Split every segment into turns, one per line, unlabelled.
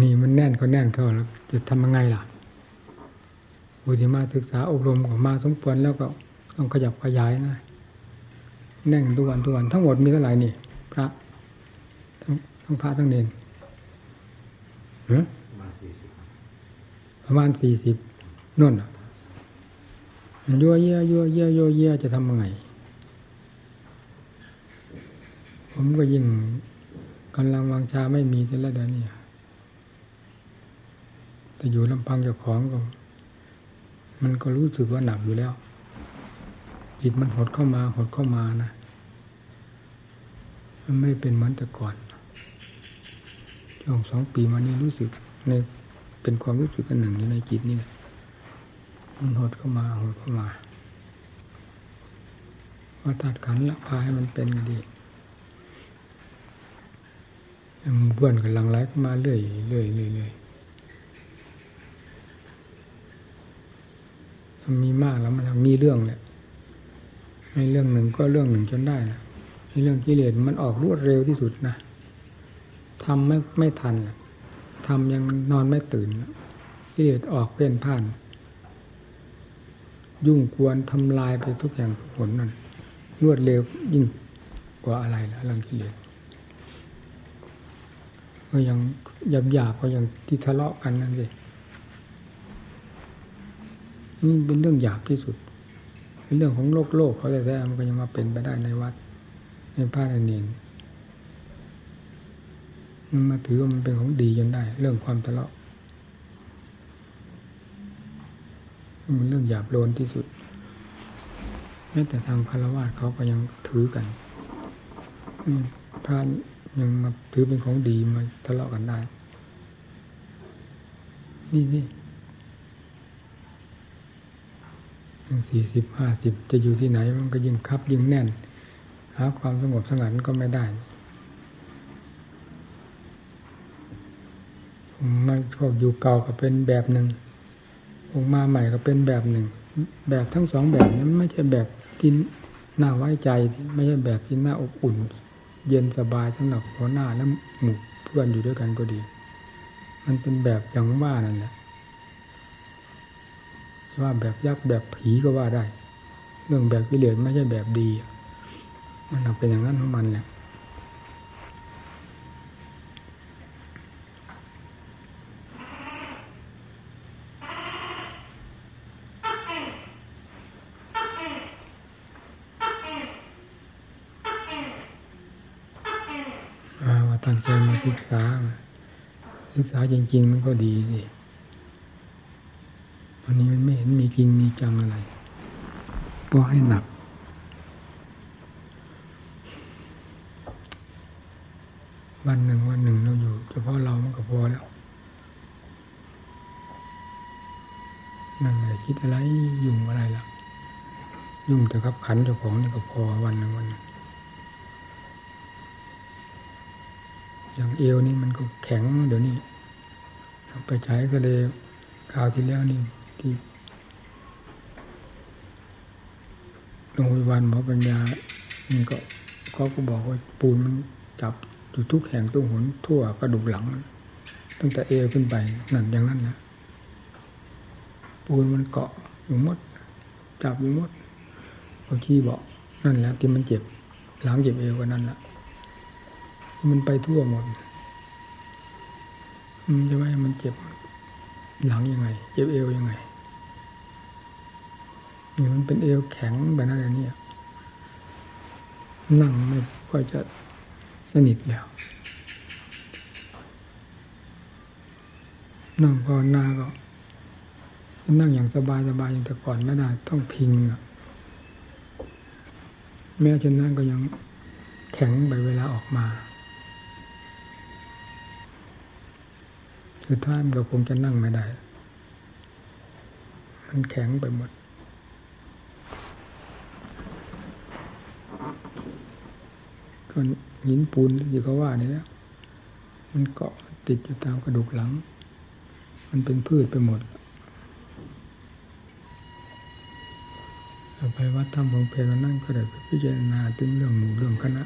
นี่มันแน่นก็แน่นเข้าแล้ว จะทำยังไงล่ะบุตรมาศึกษาอบรมออกมาสมควรแล้วก็ต้องขยับขยายนะแน่นทุกวันทุกวันทั้งหมดมีเท่าไหร่นี่พระทั้งทั้งพระทั้งเนนประมาณสี่สิบนุ่นอะยัวเยี่ยยัวเยี่ยยัวเยี่ยจะทำยังไงผมก็ยิ่งกำลังวังชาไม่มีเสร็จแล้วเดี๋ยวนี้ แต่อยู่ลำพังเจ้าของก็ มันก็รู้สึกว่าหนักอยู่แล้ว จิตมันหดเข้ามาหดเข้ามานะ มันไม่เป็นเหมือนแต่ก่อนช่วงสองปีมานี้รู้สึกในเป็นความรู้สึกอันหนึ่งอยู่ในจิตนี่แหละมันหดเข้ามาหดเข้ามาว่าตัดขันละพาให้มันเป็นก็ดีมันเพื่อนกันลังไหลเข้ามาเรื่อยเรื่อยเรื่อยเรื่อย มีมากแล้วมันมีเรื่องแหละในเรื่องหนึ่งก็เรื่องหนึ่งจนได้นะในเรื่องกิเลสมันออกรวดเร็วที่สุดนะทำไม่ไม่ทันทำยังนอนไม่ตื่นกิเลสออกเป็นผ่าน ยุ่งกวนทำลายไปทุกอย่างผลนั่นรวดเร็วยิ่งกว่าอะไรละเรื่องกิเลสก็ยังหยาบหยาบก็ยังที่ทะเลาะกันนั่นสิ นี่เป็นเรื่องหยาบที่สุด เป็นเรื่องของโลกโลกเขาแท้มันก็ยังมาเป็นไปได้ในวัด ในพระในเนรมันมาถือว่ามันเป็นของดีจนได้ เรื่องความทะเลาะมันเรื่องหยาบโลนที่สุดแม้แต่ทางคารวะเขาก็ยังถือกันพระยังมาถือเป็นของดีมาทะเลาะกันได้ นี่นี่ยัง สี่สิบห้าสิบจะอยู่ที่ไหนมันก็ยิ่งคับยิ่งแน่น หาความสงบสงัดก็ไม่ได้มันก็อยู่เก่าก็เป็นแบบหนึ่งองมาใหม่ก็เป็นแบบหนึ่ง แบบทั้งสองแบบนั้นไม่ใช่แบบที่น่าไว้ใจ ไม่ใช่แบบที่น่าอบอุ่น เย็นสบายสำหรับหัวหน้าและหมู่เพื่อนอยู่ด้วยกันก็ดี มันเป็นแบบอย่างว่านั่นแหละ ว่าแบบยักษ์แบบผีก็ว่าได้ เรื่องแบบวิเลศไม่ใช่แบบดี มันเป็นอย่างนั้นของมันแหละว่าตั้งใจมาศึกษา ศึกษาจริง ๆ มันก็ดีสิ วันนี้ไม่เห็นมีจริงมีจังอะไรก็ให้หนัก วันหนึ่งวันหนึ่งเราอยู่เฉพาะเรามันก็พอแล้วนั่นแหละคิดอะไรยุ่งอะไรล่ะ ยุ่งแต่กับขันเจ้าของนี่ก็พอวันหนึ่งวันหนึ่งอย่างเอวนี่มันก็แข็งเดี๋ยวนี้ไปใช้ทะเลคราวที่แล้วนี่ ที่โรงพยาบาลหมอปัญญานี่ก็เขาก็บอกว่าปูนมันจับอยู่ทุกแห่งทุกหนทั่วกระดูกหลัง ตั้งแต่เอวขึ้นไปนั่นอย่างนั้นนะปูนมันเกาะอยู่มด จับอยู่มดบางทีบอกนั่นแหละที่มันเจ็บหลังเจ็บเอวก็นั่นแหละมันไปทั่วหมดมันจะว่ามันเจ็บหลังยังไง เจ็บเอวยังไง นี่มันเป็นเอวแข็งแบบนั้นเนี่ย นั่งไม่ค่อยจะสนิทแล้วนั่งภาวนาก็นั่งอย่างสบายสบายอย่างแต่ก่อนไม่ได้ ต้องพิงอะแม้จนนั่งก็ยังแข็งไปเวลาออกมาคือท่านเราคงจะนั่งไม่ได้ มันแข็งไปหมด ก็หินปูนที่เขาว่านี่แล้วมันเกาะติดอยู่ตามกระดูกหลัง มันเป็นพืชไปหมดไปวัดทำของเพลนั่งก็ได้พิจารณาถึงเรื่องหมู่เรื่องคณะ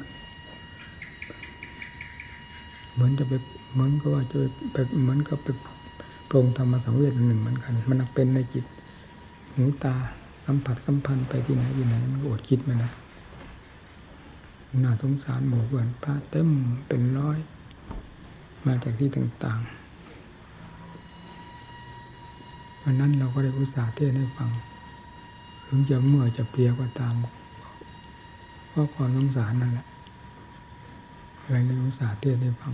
เหมือนจะไปเหมือนก็ว่าจะไปเหมือนกับไปปรงธรรมสังเวชหนึ่งเหมือนกัน มันเป็นในจิตหูตาสัมผัสสัมพันธ์ไปที่ไหนที่ไหนมันอดคิดไม่ได้ น่าสงสารหมู่เพื่อนพระเต็มเป็นร้อย มาจากที่ต่างๆวันนั้นเราก็ได้อุตส่าห์เทศให้ฟัง ถึงจะเมื่อจะเปลียก็ตามเพราะความสงสารนั่นแหละอะไรในอุตส่าห์เทศให้ฟัง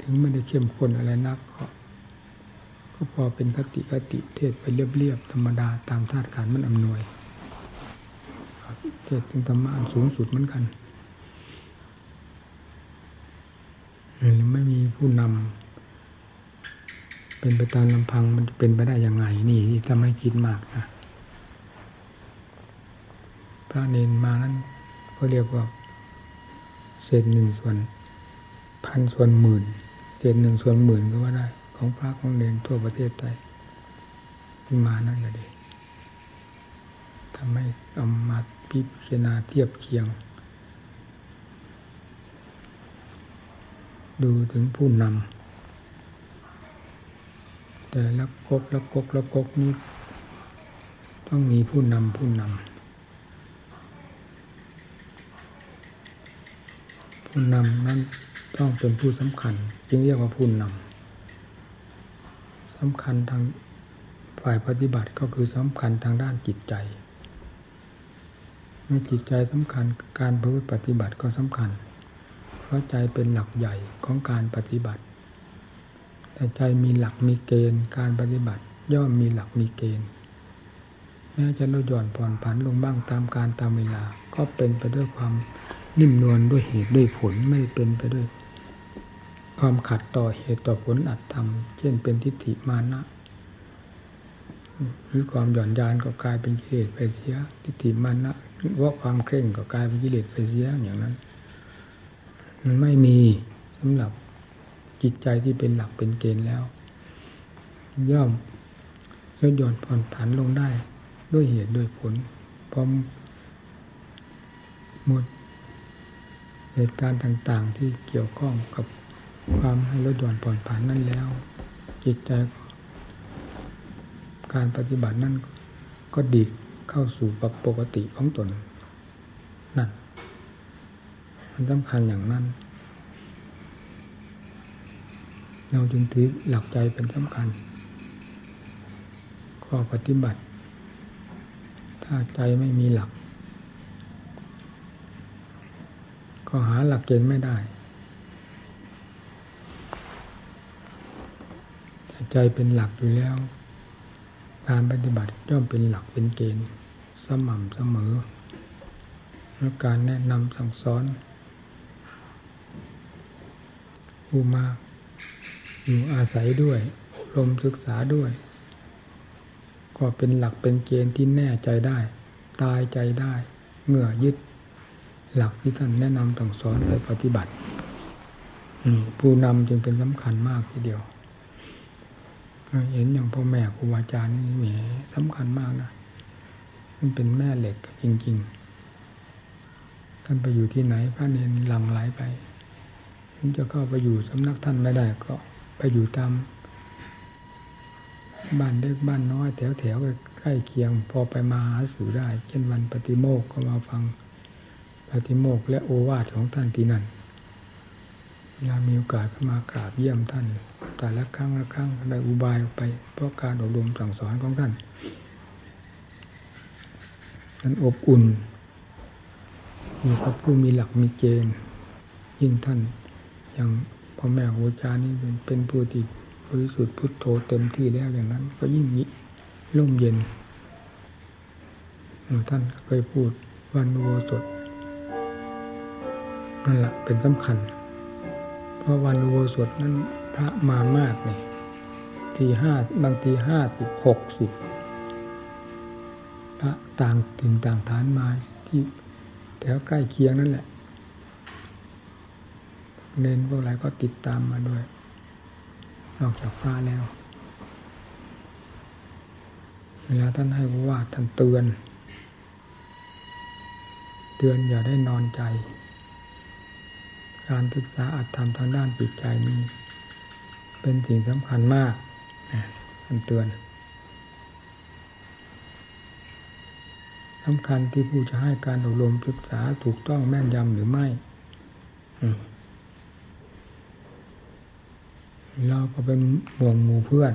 ถึงไม่ได้เข้มข้นอะไรนักก็ก็พอเป็นคติคติเทศไปเรียบๆธรรมดาตามธาตุการมันอำนวย ศเป็นธรรมะสูงสุดเหมือนกันไม่มีผู้นำเป็นไปตามลำพังมันเป็นไปได้อยังไงนี่ทำให้คิดมากนะพระเนนมานั้นก็เรียกว่าเศษหนึ่งส่วนพันส่วนหมื่นเศษหนึ่งส่วนหมื่นก็ว่าได้ ของพระของเนนทั่วประเทศไทยที่มานั่นแหละดีำให้เอามาพิจารณาเทียบเคียง ดูถึงผู้นำแต่ละกกละกกละกกนี้ต้องมีผู้นำผู้นำผู้นำนั้นต้องเป็นผู้สำคัญ จึงเรียกว่าผู้นำสำคัญทางฝ่ายปฏิบัติก็คือสำคัญทางด้านจิตใจ มื่อจิตใจสำคัญการประพฤติปฏิบัติก็สำคัญ เพราะใจเป็นหลักใหญ่ของการปฏิบัติ แต่ใจมีหลักมีเกณฑ์ การปฏิบัติย่อมมีหลักมีเกณฑ์แม้จะลดหย่อนผ่อนผันลงบ้างตามการตามเวลา ก็เป็นไปด้วยความนิ่มนวลด้วยเหตุด้วยผลไม่เป็นไปด้วย ความขัดต่อเหตุต่อผลอัตธรรม เช่นเป็นทิฏฐิมานะหรือความหย่อนยานก็กลายเป็นกิเลสไปเสียทิฏฐิมานะ ว่าความเคร่งก็กลายเป็นกิเลสไปเสียอย่างนั้น มันไม่มีสำหรับจิตใจที่เป็นหลักเป็นเกณฑ์แล้ว ย่อมลดหย่อนผ่อนผันลงได้ ด้วยเหตุด้วยผลพร้อมหมดเหตุการณ์ต่างๆที่เกี่ยวข้องกับความให้ลดหย่อนผ่อนผันนั่นแล้ว จิตใจการปฏิบัตินั่นก็ดี เข้าสู่ปกติของตนนั่นมันสำคัญอย่างนั้น เราจึงถือหลักใจเป็นสำคัญข้อปฏิบัติ ถ้าใจไม่มีหลัก ก็หาหลักเกณฑ์ไม่ได้ใจเป็นหลักอยู่แล้ว การปฏิบัติย่อมเป็นหลักเป็นเกณฑ์สม่ำเสมอและการแนะนำสั่งสอนผู้มาอยู่อาศัยด้วยลมศึกษาด้วย ก็เป็นหลักเป็นเกณฑ์ที่แน่ใจได้ ตายใจได้เมื่อยึดหลักที่ท่านแนะนำต่งสอนไปปฏิบัติผู้นำจึงเป็นสำคัญมากทีเดียว เห็นอย่างพ่อแม่ครูอาจารย์นี่แหมสำคัญมากนะมันเป็นแม่เหล็กจริง ๆ ท่านไปอยู่ที่ไหนพระเนรหลังไหลไปถึงจะเข้าไปอยู่สำนักท่านไม่ได้ก็ไปอยู่ตามบ้านเล็กบ้านน้อยแถวแถวใกล้เคียง พอไปมาหาสู่ได้ เช่นวันปฏิโมกก็มาฟังปฏิโมกและโอวาทของท่านที่นั่น เวลามีโอกาสมากราบเยี่ยมท่าน แต่ละครั้งละครั้งได้อุบายไป เพราะการอบรมสั่งสอนของท่านนั้นอบอุ่นอยู่กับผู้มีหลักมีเกณฑ์ยิ่งท่านอย่างพ่อแม่ครูอาจานี่เป็นผู้ที่บริสุทธิ์พุทโธเต็มที่แล้วอย่างนั้น ก็ยิ่งร่มเย็นท่านเคยพูดวันโวสดนั่นแหละเป็นสำคัญ เพราะวันอุโบสถนั้นพระมามากเนี่ยทีห้าบางทีห้าสิบหกสิบพระต่างถิ่นต่างฐานมาที่แถวใกล้เคียงนั่นแหละ เน้นพวกอะไรก็ติดตามมาด้วย นอกจากพระแล้ว เวลาท่านให้ว่าท่านเตือน เตือนอย่าได้นอนใจ การศึกษาอัตธรรมทางด้านจิตใจนี้ เป็นสิ่งสำคัญมากท่านเตือนสำคัญที่ผู้จะให้การอบรมศึกษาถูกต้องแม่นยำหรือไม่เราก็เป็นห่วงหมู่เพื่อน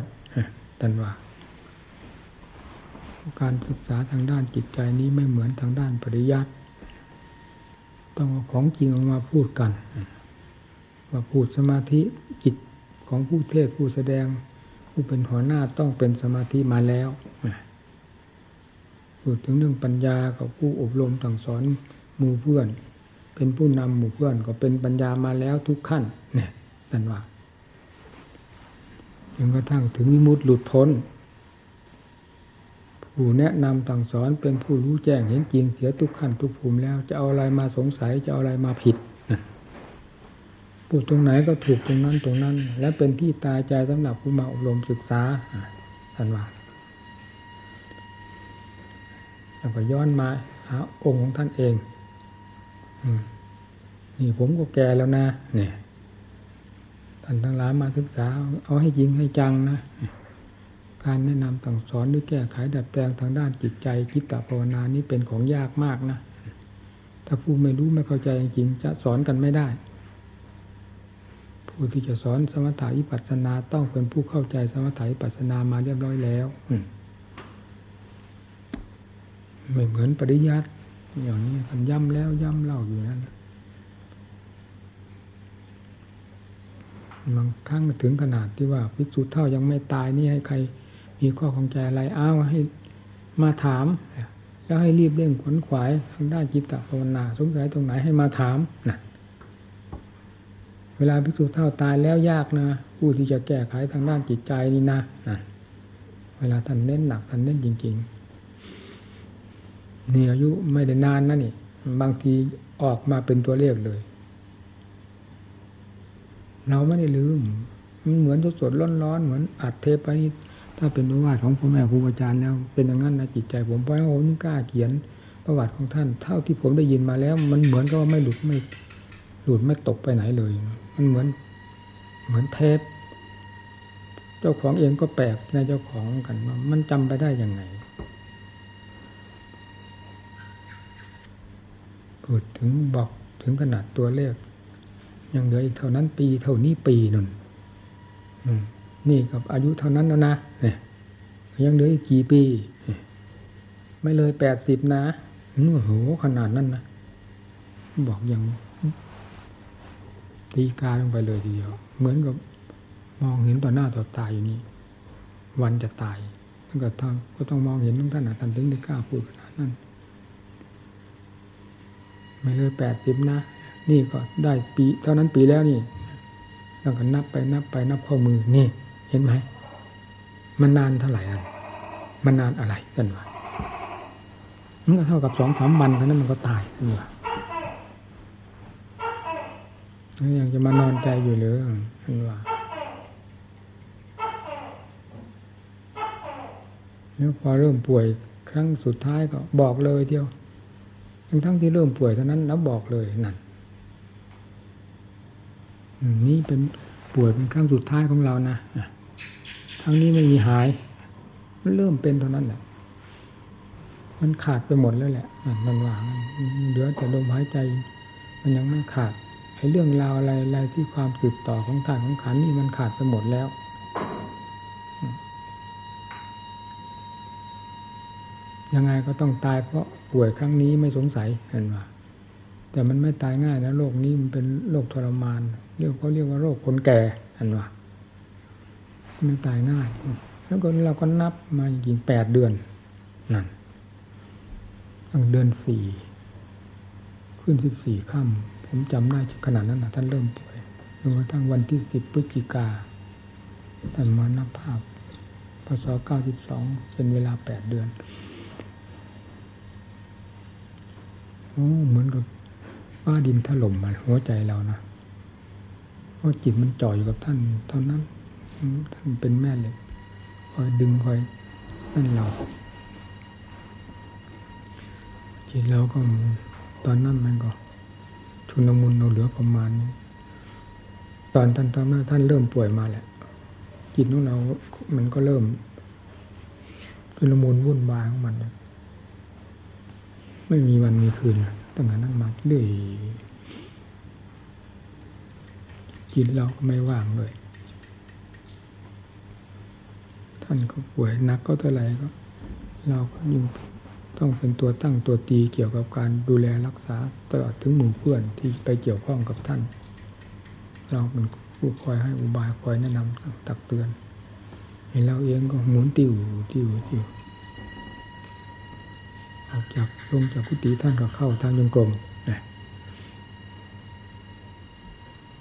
ตันว่า การศึกษาทางด้านจิตใจนี้ไม่เหมือนทางด้านปริยัติ ต้องเอาของจริงออกมาพูดกันว่าพูดสมาธิจิตของผู้เทศผู้แสดง ผู้เป็นหัวหน้าต้องเป็นสมาธิมาแล้วพูดถึงเรื่องปัญญากับผู้อบรมสั่งสอนหมู่เพื่อน เป็นผู้นำหมู่เพื่อนก็เป็นปัญญามาแล้วทุกขั้น เนี่ยนั่นว่าจนกระทั่งถึงมุดหลุดพ้น ผู้แนะนำสั่งสอนเป็นผู้รู้แจ้งเห็นจริงเสียทุกขั้นทุกภูมิแล้วจะเอาอะไรมาสงสัยจะเอาอะไรมาผิดพูดตรงไหนก็ถูกตรงนั้นตรงนั้น และเป็นที่ตายใจสำหรับผู้มาอบรมศึกษาท่านว่าแล้วก็ย้อนมาหาองค์ของท่านเองนี่ผมก็แก่แล้วนะเนี่ยท่านทั้งหลายมาศึกษา เอาให้จริงให้จังนะ การแนะนำต่งสอนหรือแก้ไขดัดแปลงทางด้านจิตใจจิตตภาวนานี้เป็นของยากมากนะ ถ้าผู้ไม่รู้ไม่เข้าใจจริงจะสอนกันไม่ได้ ผู้ที่จะสอนสมถะวิปัสสนาต้องเป็นผู้เข้าใจสมถะวิปัสสนามาเรียบร้อยแล้วไม่เหมือนปริยัติอย่างนี้ท่านย้ำแล้วย้ำเล่าอยู่นั่นบางครั้งถึงขนาดที่ว่าพิสูจน์เท่ายังไม่ตายนี่ให้ใคร มีข้อของใจอะไรอ้าวให้มาถาม แล้วให้รีบเร่งขวนขวายทางด้านจิตตภาวนาสงสัยตรงไหนให้มาถามนะเวลาพิสูจน์เท่าตายแล้วยากนะผู้ที่จะแก้ไขทางด้านจิตใจนี่นะนะเวลาท่านเน้นหนักท่านเน้นจริงๆนี่อายุไม่ได้นานนะนี่ บางทีออกมาเป็นตัวเลขเลย เราไม่ได้ลืมมันเหมือนสดๆร้อนๆเหมือนอัดเทปไปนี่ ถ้าเป็นประวัติของพ่อแม่ครูอาจารย์แล้ว เป็นอย่างนั้นนะจิตใจผมเพราะผมกล้าเขียนประวัติของท่าน เท่าที่ผมได้ยินมาแล้ว มันเหมือนกับว่าไม่หลุดไม่หลุดไม่ตกไปไหนเลย มันเหมือนเหมือนเทป เจ้าของเองก็แปลกในเจ้าของกันว่ามันจำไปได้ยังไงพูดถึงบอกถึงขนาดตัวเลขยังเหลืออีกเท่านั้นปีเท่านี้ปีนุ่น นี่กับอายุเท่านั้นแล้วนะเนี่ยยังเหลืออีกกี่ปี ไม่เลยแปดสิบนะโอ้โหขนาดนั้นนะบอกยังตีกาลงไปเลยทีเดียว เหมือนกับมองเห็นต่อหน้าต่อตาอยู่นี่ วันจะตายตั้งแต่ทางก็ต้องมองเห็นทุกท่านนะท่านถึงได้กล้าพูดขนาดนั้น ไม่เลยแปดสิบนะ นี่ก็ได้ปี เท่านั้นปีแล้วนี่แล้วก็นับไปนับไปนับข้อมือนี่ เห็นไหมมันนานเท่าไหร่อะมันนานอะไรกันวะมันก็เท่ากับสองสามวันเท่านั้นมันก็ตายกันวะแล้วยังจะมานอนใจอยู่หรือกันวะแล้วพอเริ่มป่วยครั้งสุดท้ายก็บอกเลยเดียวทั้งทั้งที่เริ่มป่วยเท่านั้นแล้วบอกเลยนั่นนี่เป็นป่วยเป็นครั้งสุดท้ายของเรานะ ครั้งนี้ไม่มีหาย มันเริ่มเป็นเท่านั้นแหละ มันขาดไปหมดแล้วแหละมันว่างเหลือแต่ลมหายใจ มันยังไม่ขาดไอ้เรื่องราวอะไรอะไรที่ความสืบต่อของธาตุของขันนี่มันขาดไปหมดแล้วยังไงก็ต้องตายเพราะป่วยครั้งนี้ไม่สงสัยเห็นว่าแต่มันไม่ตายง่ายนะโรคนี้มันเป็นโรคทรมานเรียกเขาเรียกว่าโรคคนแก่เห็นว่า ไม่ตายง่าย แล้วก็เราก็นับมาจริงแปดเดือนนั่นตั้งเดือนสี่ขึ้นสิบสี่ค่ำผมจำได้ขนาดนั้นนะท่านเริ่มป่วยจนกระทั่งวันที่สิบพฤศจิกาท่านมานับภาพพศเก้าสิบสองเป็นเวลาแปดเดือนเหมือนกับฟ้าดินถล่มมาหัวใจเรานะเพราะจิตมันจ่ออยู่กับท่านเท่านั้น ท่านเป็นแม่เหล็กคอยดึงคอยนั่นเราจิตเราก็ตอนนั้นมันก็ ชุนมุนเราเหลือประมาณตอนท่านตอนนั้นท่านเริ่มป่วยมาแหละจิตของเรา มันก็เริ่มชุลมุนวุ่นวายของมันไม่มีวันมีคืนตั้งแต่นั้นมาเรื่อยจิตเราก็ไม่ว่างเลย ท่านก็ป่วยนักก็เท่าไหร่ก็ เราก็ยิ่งต้องเป็นตัวตั้งตัวตีเกี่ยวกับการดูแลรักษาตลอดถึงหมู่เพื่อนที่ไปเกี่ยวข้องกับท่าน เราเป็นผู้คอยให้อุบายคอยแนะนำตักเตือนเห็นเราเองก็หมุนติวติวติวออกจากลงจากกุฏิท่านก็เข้าทางยงกลม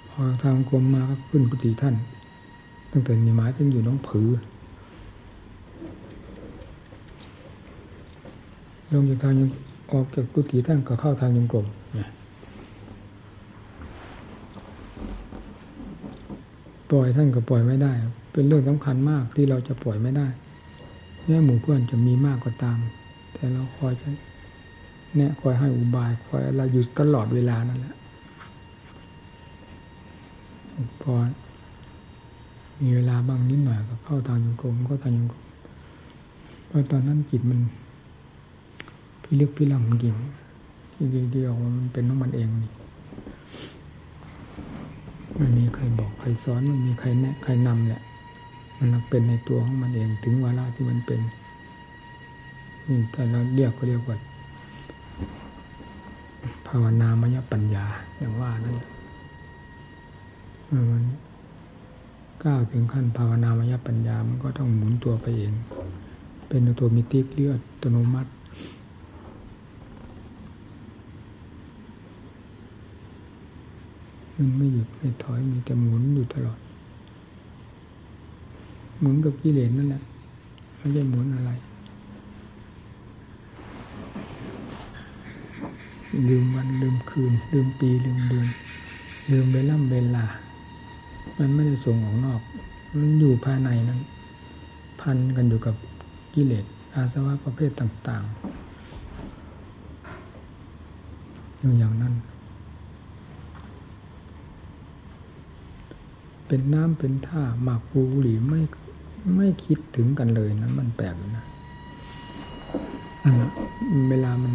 พอทางกลมมาก็ขึ้นกุฏิท่าน ตั้งแต่มีหมายถึงอยู่น้องผือ ลงจากทางยังออกจากกุฏิท่านก็เข้าทางยงกลมปล่อยท่านก็ปล่อยไม่ได้ เป็นเรื่องสำคัญมากที่เราจะปล่อยไม่ได้แม้หมู่เพื่อนจะมีมากก็ตาม แต่เราคอยจะเนี่ยคอยให้อุบายคอยอะไรอยู่ตลอดเวลานั่นแหละพอมีเวลาบ้างนิดหน่อยก็เข้าทางยงกลมก็ทางยงกลมเพราะตอนนั้นจิตมัน พิลึกพิลั่งจริงที่เดียวมันเป็นน้องมันเองนี่ไม่มีใครบอกใครสอนไม่มีใครแนะใครนำแหละมันเป็นในตัวของมันเองถึงเวลาที่มันเป็นนี่แต่เราเรียกก็เรียกว่าภาวนามยปัญญาอย่างว่านั่นมันก้าวถึงขั้นภาวนามยปัญญามันก็ต้องหมุนตัวไปเอง เป็นตัวมิติเลือดอัตโนมัติ มันไม่หยุดไม่ถอยมีแต่หมุนอยู่ตลอด หมุนกับกิเลสนั่นแหละไม่ใช่หมุนอะไรลืมวันลืมคืน ลืมปีลืมเดือนลืมเวล่ำเวลา มันไม่ได้ส่งออกนอก มันอยู่ภายในนั้น พันกันอยู่กับกิเลสอาสวะประเภทต่าง ๆ อย่างนั้น เป็นน้ำเป็นท่าหมากปูหรือไม่ไม่คิดถึงกันเลยนะมันแปลกนะเวลามัน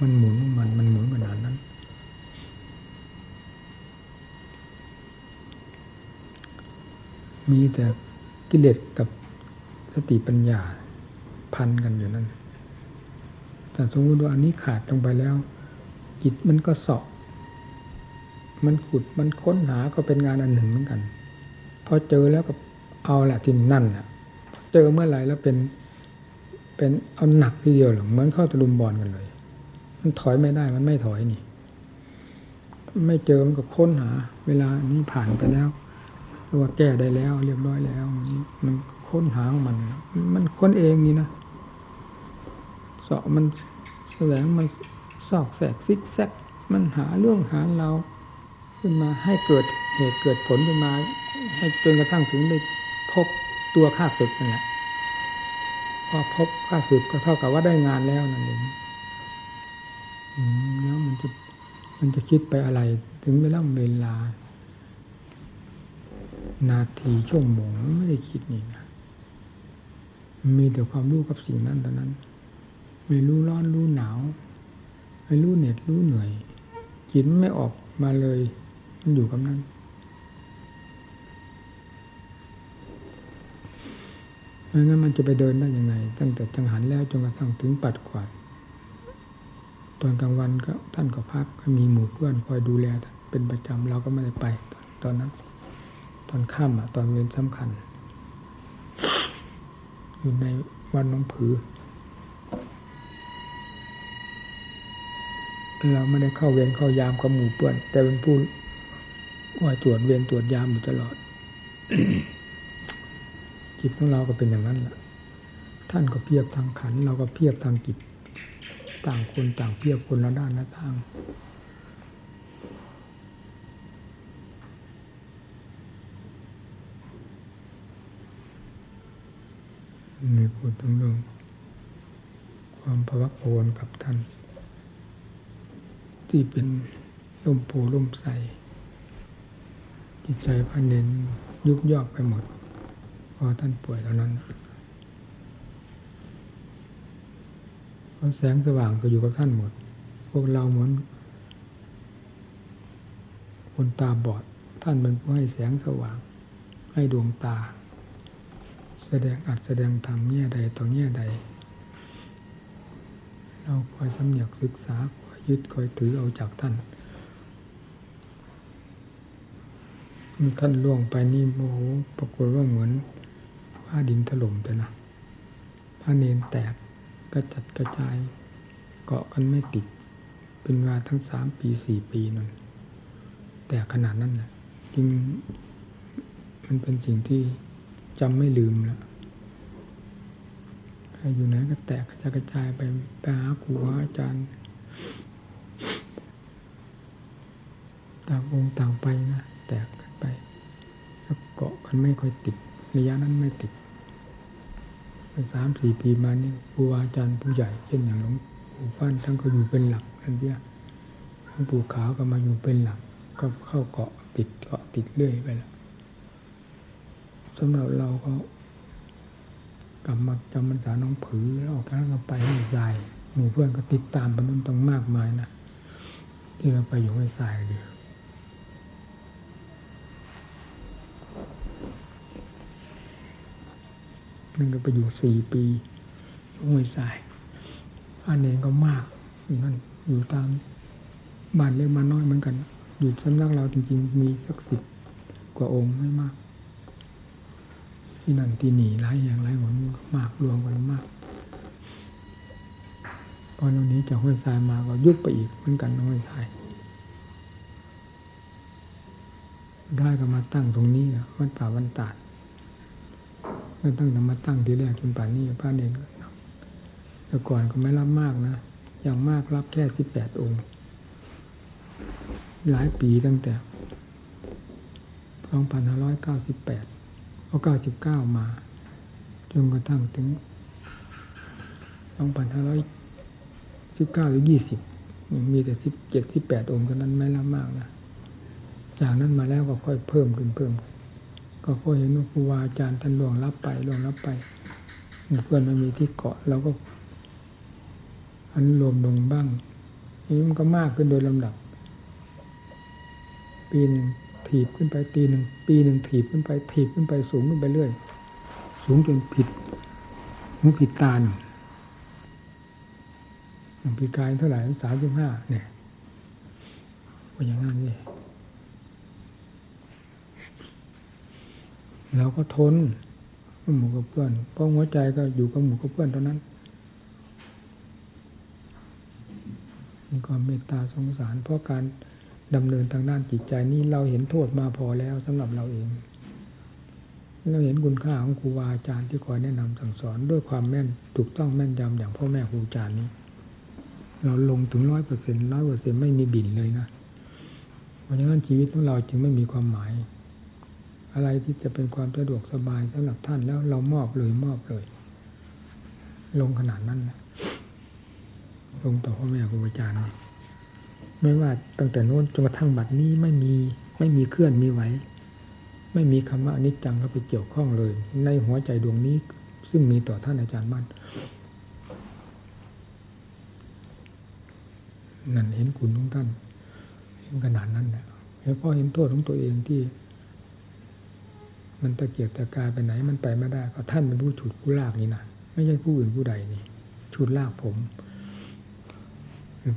มันหมุนมันมันหมุนขนาดนั้น มีแต่กิเลสกับสติปัญญาพันกันอยู่นั่นแต่สมมติว่าอันนี้ขาดลงไปแล้ว จิตมันก็สอบ มันขุดมันค้นหาก็เป็นงานอันหนึ่งเหมือนกันพอเจอแล้วก็เอาแหละที่นั่นน่ะ เจอเมื่อไหร่แล้วเป็น เป็นเอาหนักทีเดียวหรอเหมือนเข้าตะลุมบอลกันเลย มันถอยไม่ได้มันไม่ถอยนี่ ไม่เจอมันก็ค้นหา เวลานี้ผ่านไปแล้วว่าแก้ได้แล้ว เรียบร้อยแล้ว มันค้นหาของมัน มันค้นเองนี่นะเสาะมันแสวงมันซอกแสกซิกแซกมันหาเรื่องหาเรา ขึ้นมา ให้เกิดเหตุเกิดผลขึ้นมา ให้จนกระทั่งถึงได้พบตัวข้าศึกนั่นแหละพอพบข้าศึกก็เท่ากับว่าได้งานแล้วนั่นเองแล้วมันจะมันจะคิดไปอะไร ถึงเวลาเวลา นาทีชั่วโมงไม่ได้คิดนี่นะมีแต่ความรู้กับสิ่งนั้นแต่นั้น ไม่รู้ร้อนรู้หนาว ไม่รู้เหน็ดรู้เหนื่อยจิตไม่ออกมาเลย อยู่กับนั้น ไม่งั้นมันจะไปเดินได้ยังไง ตั้งแต่จังหันแล้วจนกระทั่งถึงปัดขวาดตอนกลางวันก็ท่านก็พักมีหมู่เพื่อนคอยดูแลเป็นประจำเราก็ไม่ได้ไป ตอนนั้น ตอนค่ำอะ ตอนเวรสำคัญ อยู่ในวันน้องผือเราไม่ได้เข้าเวรเข้ายามกับหมู่เพื่อน แต่เป็นผู้ คอยตรวจเวรตรวจยามอยู่ตลอด จิตของเราก็เป็นอย่างนั้นแหละท่านก็เพียบทางขัน เราก็เพียบทางจิต ต่างคนต่างเพียบคนละด้านละทางมีพูดถึงเรื่องความพวักโวนกับท่าน ที่เป็นล่มโพล่มใส จิตใจพระเน้นยุบยอกไปหมด พอท่านป่วยแล้วนั้นเพราะแสงสว่างก็อยู่กับท่านหมด พวกเราเหมือนคนตาบอด ท่านเป็นผู้ให้แสงสว่าง ให้ดวงตา แสดงอัดแสดงธรรมแง่ใดต่อแง่ใด เราคอยสำเนียกศึกษาคอยยึดคอยถือเอาจากท่าน ท่านล่วงไปนี่โอ้โหปรากฏว่าเหมือนผ้าดินถล่มแต่นะผ้าเนนแตกกระจัดกระจาย เกาะกันไม่ติด เป็นเวลาทั้งสามปีสี่ปีนั่นแต่ขนาดนั้นแหละจริงมันเป็นสิ่งที่จำไม่ลืมแล้วอยู่ไหนก็แตกกระจายกระจายไปไปหาครูหาอาจารย์ต่างองค์ต่างไปนะแตก ไปแล้วเกาะกันไม่ค่อยติดระยะนั้นไม่ติดสามสี่ปีมานี่ครูอาจารย์ผู้ใหญ่เช่นอย่างหลวงปู่ฟั่นท่านก็อยู่เป็นหลักอันเดียหลวงปู่ขาวก็มาอยู่เป็นหลัก ก็เข้าเกาะติดเกาะติดเรื่อยไปแล้วสำหรับเราก็กลับมาจำพรรษาน้องผือแล้วออกกันก็ไปให้ทรายหมู่เพื่อนก็ติดตามไปนู่นต้องมากมายนะที่เราไปอยู่ให้ทรายเดียว นั่นก็ไปอยู่สี่ปีห้วยทรายอันเองก็มากนั่นอยู่ตามบ้านเล็กมาน้อยเหมือนกัน อยู่สำนักเราจริงๆมีสักสิบกว่าองค์ไม่มาก ที่นั่นที่หนี่หลายอย่างหลายหนมากรวมกันมากพอตรงนี้จากห้วยทรายมาก็ยุบไปอีกเหมือนกันห้วยทรายได้ก็มาตั้งตรงนี้วัดป่าวันตาด ก็ตั้งแต่มาตั้งทีแรกจนป่านนี้พระเนรแต่ก่อนก็ไม่รับมากนะ อย่างมากรับแค่สิบแปดองค์ หลายปีตั้งแต่สองพันห้าร้อยเก้าสิบแปดเอาเก้าสิบเก้ามา จนกระทั่งถึงสองพันห้าร้อยสิบเก้าหรือยี่สิบมีแต่สิบเจ็ดสิบแปดองค์เท่านั้นไม่รับมากนะ จากนั้นมาแล้วก็ค่อยเพิ่มขึ้นเพิ่มขึ้น ก็พอเห็นว่าครูบาอาจารย์ท่านล่วงรับไปล่วงรับไปเพื่อนมันมีที่เกาะเราก็ อันรวมลงบ้างนี่มันก็มากขึ้นโดยลำดับ ปีหนึ่งถีบขึ้นไปตีหนึ่งปีหนึ่งถีบขึ้นไป ถีบขึ้นไปสูงขึ้นไปเรื่อย สูงจนผิดหูผิดตาหนึ่งปีกายเท่าไหร่สามสิบห้าเนี่ยก็อย่างนั้นนี่ เราก็ทนหมู่กับเพื่อนเพราะหัวใจก็อยู่กับหมู่กับเพื่อนเท่านั้น มีความเมตตาสงสาร เพราะการดำเนินทางด้านจิตใจนี้เราเห็นโทษมาพอแล้วสำหรับเราเอง เราเห็นคุณค่าของครูบาอาจารย์ที่คอยแนะนำสั่งสอนด้วยความแม่นถูกต้องแม่นยำอย่างพ่อแม่ครูอาจารย์นี้ เราลงถึงร้อยเปอร์เซ็นต์ร้อยเปอร์เซ็นต์ไม่มีบินเลยนะเพราะฉะนั้นชีวิตของเราจึงไม่มีความหมาย อะไรที่จะเป็นความสะดวกสบายสำหรับท่านแล้วเรามอบเลยมอบเลย ลงขนาดนั้นนะลงต่อพ่อแม่ครูอาจารย์ไม่ว่าตั้งแต่โน้นจนกระทั่งบัดนี้ไม่มีไม่มีเคลื่อนมีไหวไม่มีคำว่าอนิจจังเข้าไปเกี่ยวข้องเลย ในหัวใจดวงนี้ ซึ่งมีต่อท่านอาจารย์มั่นนั่นเห็นคุณของท่านเห็นขนาดนั้นแหละแล้วพ่อเห็นโทษของตัวเองที่ มันตะเกียกตะกายไปไหนมันไปไม่ได้ก็ท่านเป็นผู้ฉุดผู้ลากนี่นะไม่ใช่ผู้อื่นผู้ใดนี่ฉุดลากผม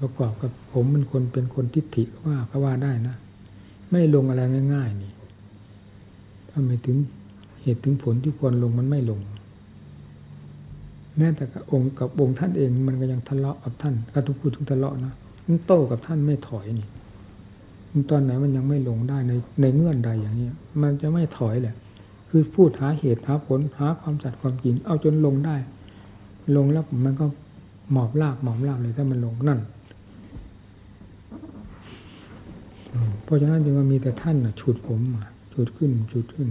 ประกอบกับผมเป็นคนเป็นคนทิฏฐิว่าก็ว่าได้นะไม่ลงอะไรง่ายๆนี่ถ้าไม่ถึงเหตุถึงผลที่ควรลงมันไม่ลง แม้แต่กับองค์กับองค์ท่านเองมันก็ยังทะเลาะกับท่านก็ทุกพูดทุกทะเลาะนะมันโต้กับท่านไม่ถอยนี่ตอนไหนมันยังไม่ลงได้ในในเงื่อนใดอย่างนี้มันจะไม่ถอยแหละ คือพูดหาเหตุหาผลหาความสัตย์ความจริง เอาจนลงได้ ลงแล้วมันก็หมอบลากหมอบลากเลยถ้ามันลงนั่นเพราะฉะนั้นจึงว่ามีแต่ท่านฉุดผมมาฉุดขึ้นฉุดขึ้น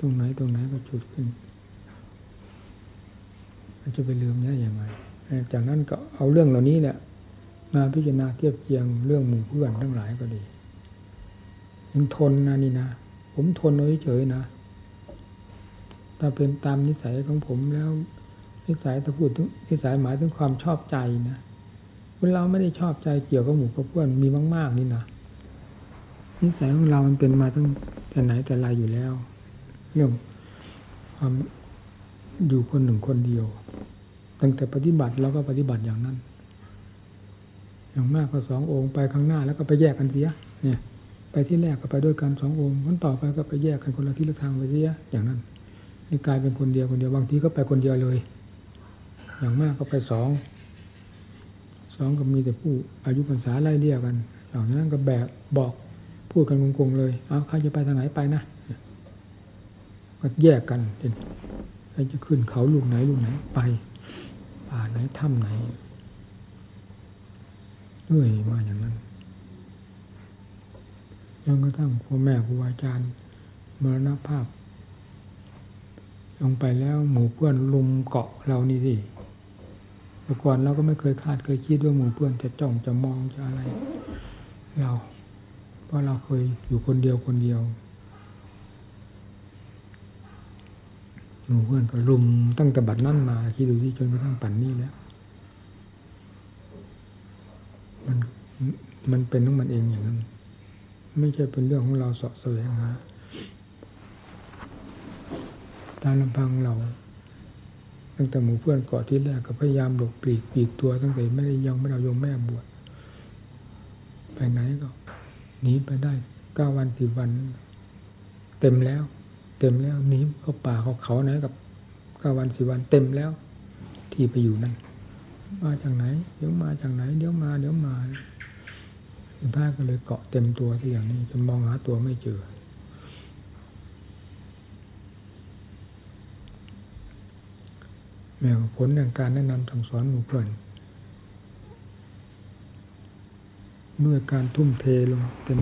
ตรงไหนตรงไหนก็ฉุดขึ้นมันจะไปลืมได้ยังไงจากนั้นก็เอาเรื่องเหล่านี้แหละมาพิจารณาเทียบเทียงเรื่องหมู่เพื่อนทั้งหลายก็ดียังทนนะนี่นะ ผมทนเฉยๆนะ ถ้าเป็นตามนิสัยของผมแล้ว นิสัยถ้าพูดถึงนิสัยหมายถึงความชอบใจนะเวลาไม่ได้ชอบใจเกี่ยวกับหมู่กับเพื่อนมีมาก ๆ นี่นะนิสัยของเรามันเป็นมาตั้งแต่ไหนแต่ไรอยู่แล้ว เรื่องความอยู่คนหนึ่งคนเดียว ตั้งแต่ปฏิบัติเราก็ปฏิบัติอย่างนั้น อย่างมากก็สององค์ไปข้างหน้าแล้วก็ไปแยกกันเสีย เนี่ย ไปที่แรกก็ไปด้วยกันสององค์คนต่อไปก็ไปแยกกันคนละที่ละทางไปเสียอย่างนั้น นี่กลายเป็นคนเดียวคนเดียวบางทีก็ไปคนเดียวเลย อย่างมากก็ไปสองสองก็มีแต่ผู้อายุพรรษาไล่เลี่ยกันอย่างนั้นก็แบบบอกพูดกันงงๆเลยเอาใครจะไปทางไหนไปนะก็แยกกันเป็นใครจะขึ้นเขาลูกไหนลูกไหนไปป่าไหนถ้ำไหนเรื่อยมาอย่างนั้นจนกระทั่งพ่อแม่ครูอาจารย์มรณภาพ ลงไปแล้วหมู่เพื่อนลุมเกาะเรานี่สิแต่ก่อนเราก็ไม่เคยคาดเคยคิดว่าหมู่เพื่อนจะจ้องจะมองจะอะไร เรา เพราะเราเคยอยู่คนเดียวคนเดียว หมู่เพื่อนก็รุมตั้งแต่บัดนั้นมาคิดดูที่จนกระทั่งปั่นนี้แล้วมันมันเป็นของมันเองอย่างนั้น ไม่ใช่เป็นเรื่องของเราสาะแสวงหา ตามลำพังเราตั้งแต่หมู่เพื่อนเกาะที่แรกก็พยายามหลบปลีกปีกตัวตั้งแต่ไม่ได้ยังไม่เอาโยมแม่บวชไปไหนก็หนีไปได้เก้าวันสิบวัน เต็มแล้ว เต็มแล้วหนีเข้าป่าเขาเขาไหนกับเก้าวันสิบวันเต็มแล้ว ที่ไปอยู่นั่นมาจากไหน เดี๋ยวมาจากไหน เดี๋ยวมาเดี๋ยวมาสุดท้ายก็เลยเกาะเต็มตัวที่อย่างนี้จะมองหาตัวไม่เจอ แม้ผลแห่งการแนะนำสั่งสอนหมู่เพื่อนด้วยการทุ่มเทลงเต็ม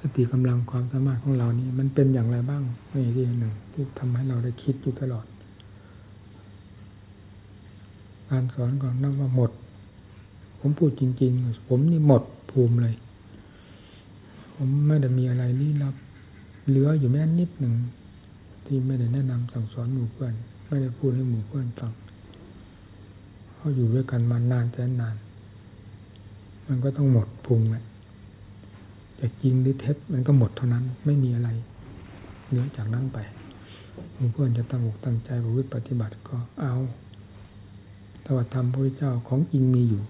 สติกำลังความสามารถของเรานี่มันเป็นอย่างไรบ้างนี่ที่หนึ่งที่ทำให้เราได้คิดอยู่ตลอด การสอนก่อนนั่งว่าหมด ผมพูดจริง ๆ ผมนี่หมดภูมิเลย ผมไม่ได้มีอะไรลี้ลับเหลืออยู่แม้นิดหนึ่งที่ไม่ได้แนะนำสั่งสอนหมู่เพื่อน ไม่ได้พูดให้หมู่เพื่อนฟัง เขาอยู่ด้วยกันมานานแสนนาน มันก็ต้องหมดพุงแหละจะจริงหรือเท็จมันก็หมดเท่านั้นไม่มีอะไรเหนือจากนั้นไปเพื่อนจะตั้งอกตั้งใจประพฤติปฏิบัติก็เอาตวัธรรมพระเจ้าของจริงมีอยู่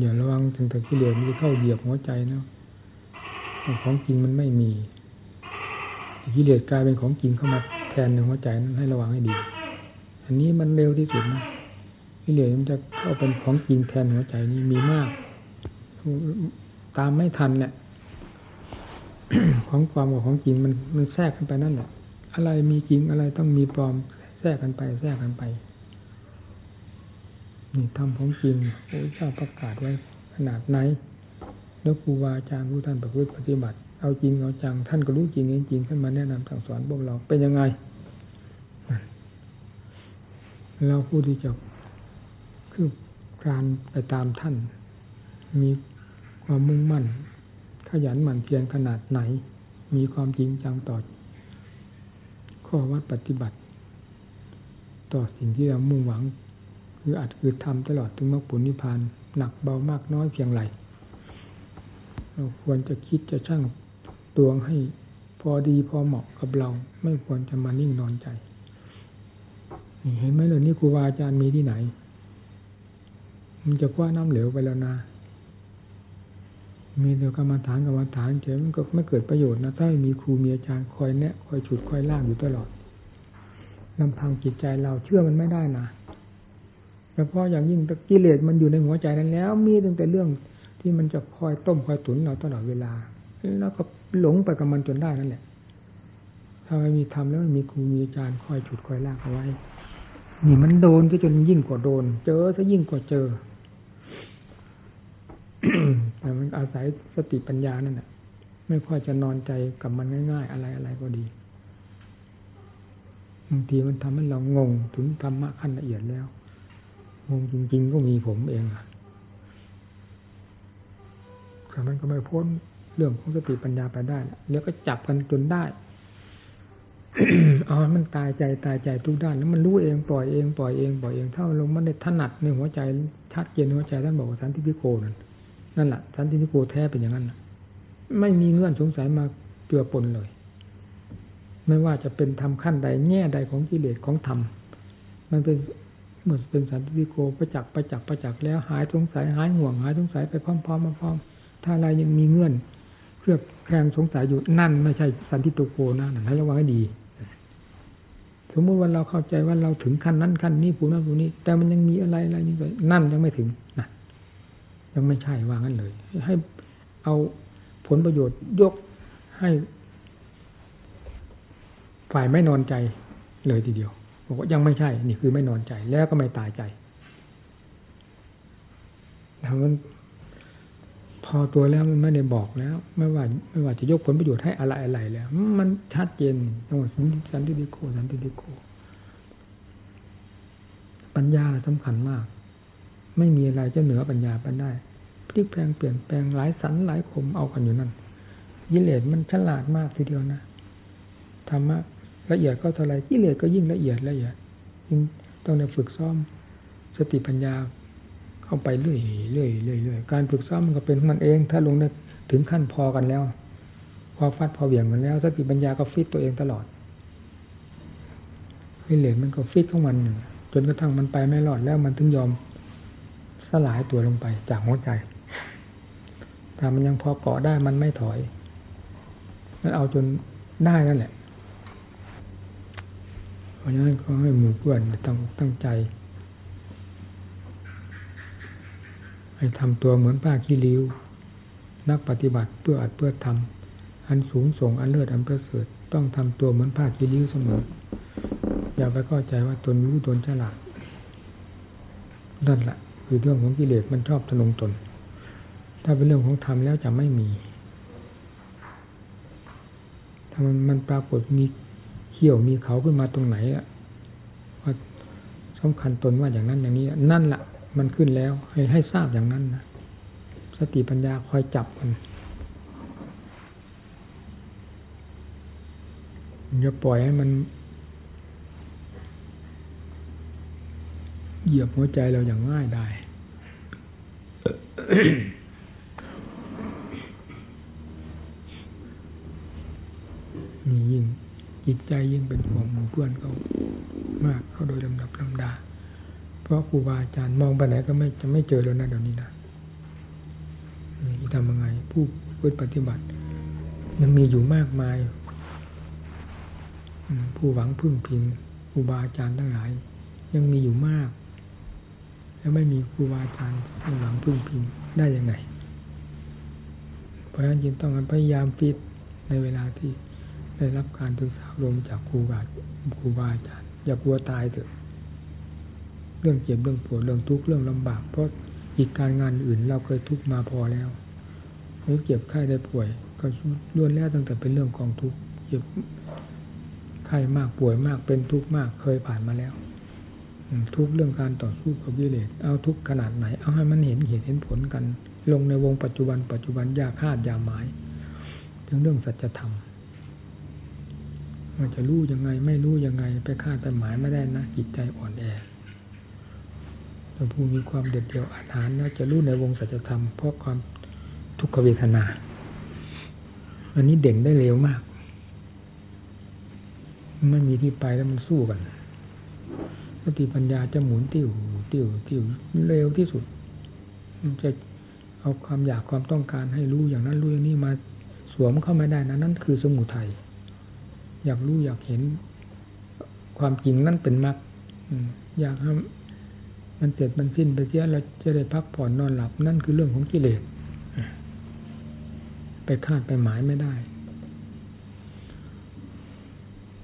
อย่าระวังถึงแต่กิเลสมันจะเข้าเหยียบหัวใจนะของจริงมันไม่มีกิเลสกลายเป็นของจริงเข้ามา แทนในหัวใจนั้นให้ระวังให้ดี อันนี้มันเร็วที่สุดนะกิเหลสมันจะเข้าเป็นของจริงแทนหัวใจนี้มีมาก ตามไม่ทันแหละของความกับของจริงมันมันแทรกขึ้นไปนั่นแหละอะไรมีจริงอะไรต้องมีปลอมแทรกกันไป แทรกกันไปนี่ทำของจริงพระเจ้าประกาศไว้ขนาดไหน แล้วครูบาอาจารย์ผู้ท่านประพฤติปฏิบัติ เอาจริงเอาจัง ท่านก็รู้จริงจริงขึ้นมาแนะนำสั่งสอนพวกเราเป็นยังไง เราผู้ที่จะคือการไปตามท่าน มีความมุ่งมั่น ขยันหมั่นเพียรขนาดไหน มีความจริงจังต่อ ข้อวัดปฏิบัติ ต่อสิ่งที่เรามุ่งหวัง คืออาจคือทำตลอดถึงมรรคผลนิพพานหนักเบามากน้อยเพียงไรเราควรจะคิดจะช่าง ตวงให้พอดีพอเหมาะกับเรา ไม่ควรจะมานิ่งนอนใจเห็นไหมเลยนี่ครูบาอาจารย์มีที่ไหน มันจะคว้าน้ำเหลวไปแล้วนะ มีแต่กรรมฐานกรรมฐานเฉยมันก็ไม่เกิดประโยชน์นะถ้ามีครูมีอาจารย์คอยแนะคอยฉุดคอยล่างอยู่ตลอดลำพังจิตใจเราเชื่อมันไม่ได้นะเฉพาะอย่างยิ่งกิเลสมันอยู่ในหัวใจนั้นแล้ว มีตั้งแต่เรื่องที่มันจะคอยต้มคอยตุ๋นเราตลอดเวลา แล้วก็หลงไปกับมันจนได้นั่นแหละถ้าไม่มีทำแล้วไม่มีครูมีอาจารย์คอยฉุดคอยลากเอาไว้ นี่มันโดนก็จนยิ่งกว่าโดน เจอซะยิ่งกว่าเจอแต่มันอาศัยสติปัญญานั่นแหละไม่ค่อยจะนอนใจกับมันง่ายๆ อะไรอะไรก็ดีบางทีมันทำให้เรางงถึงธรรมะขั้นละเอียดแล้วงงจริง ๆ ก็มีผมเองอะแต่มันก็ไม่พ้น เรื่องของสติปัญญาไปได้แล้วก็จับกันจนได้อ๋อมันตายใจตายใจทุกด้านแล้วมันรู้เองปล่อยเองปล่อยเองปล่อยเองถ้าลงมันในถนัดในหัวใจชัดเจนหัวใจท่านบอกว่าสันติพิโกนั่นนั่นแหละสันติพิโกแท้เป็นอย่างนั้นไม่มีเงื่อนสงสัยมาเกือปนเลย ไม่ว่าจะเป็นทำขั้นใดแง่ใดของกิเลสของธรรมมันเป็นเมื่อเป็นสันติพิโกประจักษ์ประจักษ์ประจักษ์แล้วหายสงสัยหายห่วงหายสงสัยไปพร้อมๆมาพร้อมถ้าอะไรยังมีเงื่อน เครือบแคลงสงสัยอยู่นั่นไม่ใช่สันติโกนะนั่นให้ระวังให้ดี สมมติว่าเราเข้าใจว่าเราถึงขั้นนั้นขั้นนี้ผู้นั้นผู้นี้ แต่มันยังมีอะไรอะไรนี่ก็นั่นยังไม่ถึงนะยังไม่ใช่วางนั้นเลย ให้เอาผลประโยชน์ยกให้ ฝ่ายไม่นอนใจเลยทีเดียวบอกว่ายังไม่ใช่ นี่คือไม่นอนใจแล้วก็ไม่ตายใจทำมัน อตัวแล้วมันไม่ได้บอกแล้ว ไม่ว่าไม่ว่าจะยกผลประโยชน์ให้อะไรอะไรแล้ว มันชัดเจนตรงสันติดิโกสันติดิโก ปัญญาสำคัญมาก ไม่มีอะไรจะเหนือปัญญาไปได้พลิกแปลงเปลี่ยนแปลงหลายสันหลายคมเอากันอยู่นั่นยิเลสมันฉลาดมากทีเดียวนะธรรมะละเอียดก็เท่าไรกิเลสก็ยิ่งละเอียดละเอียดยิ่งต้องในฝึกซ้อมสติปัญญา เข้าไปเรื่อยเรื่อยเรื่อยเรื่อยการฝึกซ้อมมันก็เป็นมันเอง ถ้าลงในถึงขั้นพอกันแล้ว พอฟัดพอเหวี่ยงกันแล้วสติปัญญาก็ฟิตตัวเองตลอดกิเลสมันก็ฟิตของมันจนกระทั่งมันไปไม่รอดแล้วมันถึงยอมสลายตัวลงไปจากหัวใจถ้ามันยังพอเกาะได้มันไม่ถอยมันเอาจนได้นั่นแหละ เพราะฉะนั้นก็ให้หมู่เพื่อนตั้งตั้งใจ ให้ทำตัวเหมือนป้าขี้ริ้ว นักปฏิบัติเพื่ออัดเพื่อทำอันสูงส่งอันเลิศอันประเสริฐต้องทำตัวเหมือนผ้าขี้ริ้วเสมอ อย่าไปเข้าใจว่าตนรู้ตนฉลาดนั่นแหละคือเรื่องของกิเลสมันชอบทนงตน ถ้าเป็นเรื่องของธรรมแล้วจะไม่มี ถ้ามันมันปรากฏมีเขี้ยวมีเขาขึ้นมาตรงไหนอะว่าสำคัญตนว่าอย่างนั้นอย่างนี้ นั่นแหละ มันขึ้นแล้ว ให้ให้ทราบอย่างนั้นนะสติปัญญาคอยจับมันอย่าปล่อยให้มัน เหยียบหัวใจเราอย่างง่ายได้นี่ยิ่งจิตใจยิ่งเป็นห่วงหมู่เพื่อนเขามากเขาโดยลำดับลำดา ราะครูบาอาจารย์มองไปไหนก็ไม่จะไม่เจอแล้วนะเดี๋ยวนี้นะนี่ทำยังไง ผู้พูดปฏิบัติ ยังมีอยู่มากมายผู้หวังพึ่งพิงครูบาอาจารย์ทั้งหลาย ยังมีอยู่มาก แล้วไม่มีครูบาอาจารย์หวังพึ่งพิงได้ยังไง เพราะฉะนั้นจึงต้องพยายามฟิตในเวลาที่ได้รับการศึกษาลมจากครูบาครูบาอาจารย์ อย่ากลัวตายเถอะ เรื่องเจ็บเรื่องปวดเรื่องทุกข์เรื่องลำบาก เพราะอีกการงานอื่น เราเคยทุกข์มาพอแล้วหรือเจ็บไข้ได้ป่วย ก็ล้วนแล้วตั้งแต่เป็นเรื่องของทุกข์เจ็บไข้มากป่วยมากเป็นทุกข์มากเคยผ่านมาแล้วทุกเรื่องการต่อสู้กับวิเลศเอาทุกขนาดไหน เอาให้มันเห็นเหตุเห็นผลกัน ลงในวงปัจจุบันปัจจุบันยาคาดยาหมาย ถึงเรื่องสัจธรรมมันจะรู้ยังไงไม่รู้ยังไงไปคาดไปหมายไม่ได้นะจิตใจอ่อนแอ ผู้มีความเด็ดเดี่ยวอาถรรพ์แล้วจะรู้ในวงสัจธรรมเพราะความทุกขเวทนา อันนี้เด่นได้เร็วมาก ไม่มีที่ไปแล้วมันสู้กันสติปัญญาจะหมุนติ้วติ้วติ้วเร็วที่สุด มันจะเอาความอยากความต้องการให้รู้อย่างนั้นรู้อย่างนี้มาสวมเข้าไม่ได้นะนั่นคือสมุทัยอยากรู้อยากเห็น ความจริงนั่นเป็นมรรคอยากให้ มันเสร็จมันสิ้นไปเสียเราจะได้พักผ่อนนอนหลับ นั่นคือเรื่องของกิเลสไปคาดไปหมายไม่ได้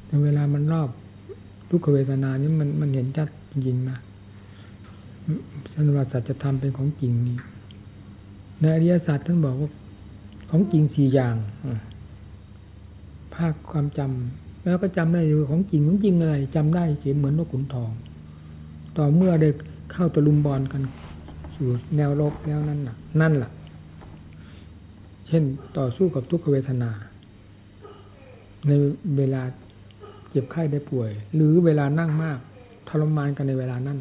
แต่เวลามันรอบทุกขเวทนานี้มันมันเห็นชัดจริงนะสันวาสัจธรรมเป็นของจริงนี่ในอริยศาสตร์ท่านบอกว่าของจริงสี่อย่างภาคความจำแล้วก็จำได้อยู่ของจริงของจริงอะไรจำได้เฉยเหมือนนกขุนทอง ต่อเมื่อได้ เข้าตะลุมบอลกันสู่แนวโลกแล้วนั่นน่ะ นั่นแหละเช่นต่อสู้กับทุกขเวทนา ในเวลาเจ็บไข้ได้ป่วย หรือเวลานั่งมากทรมานกันในเวลานั้น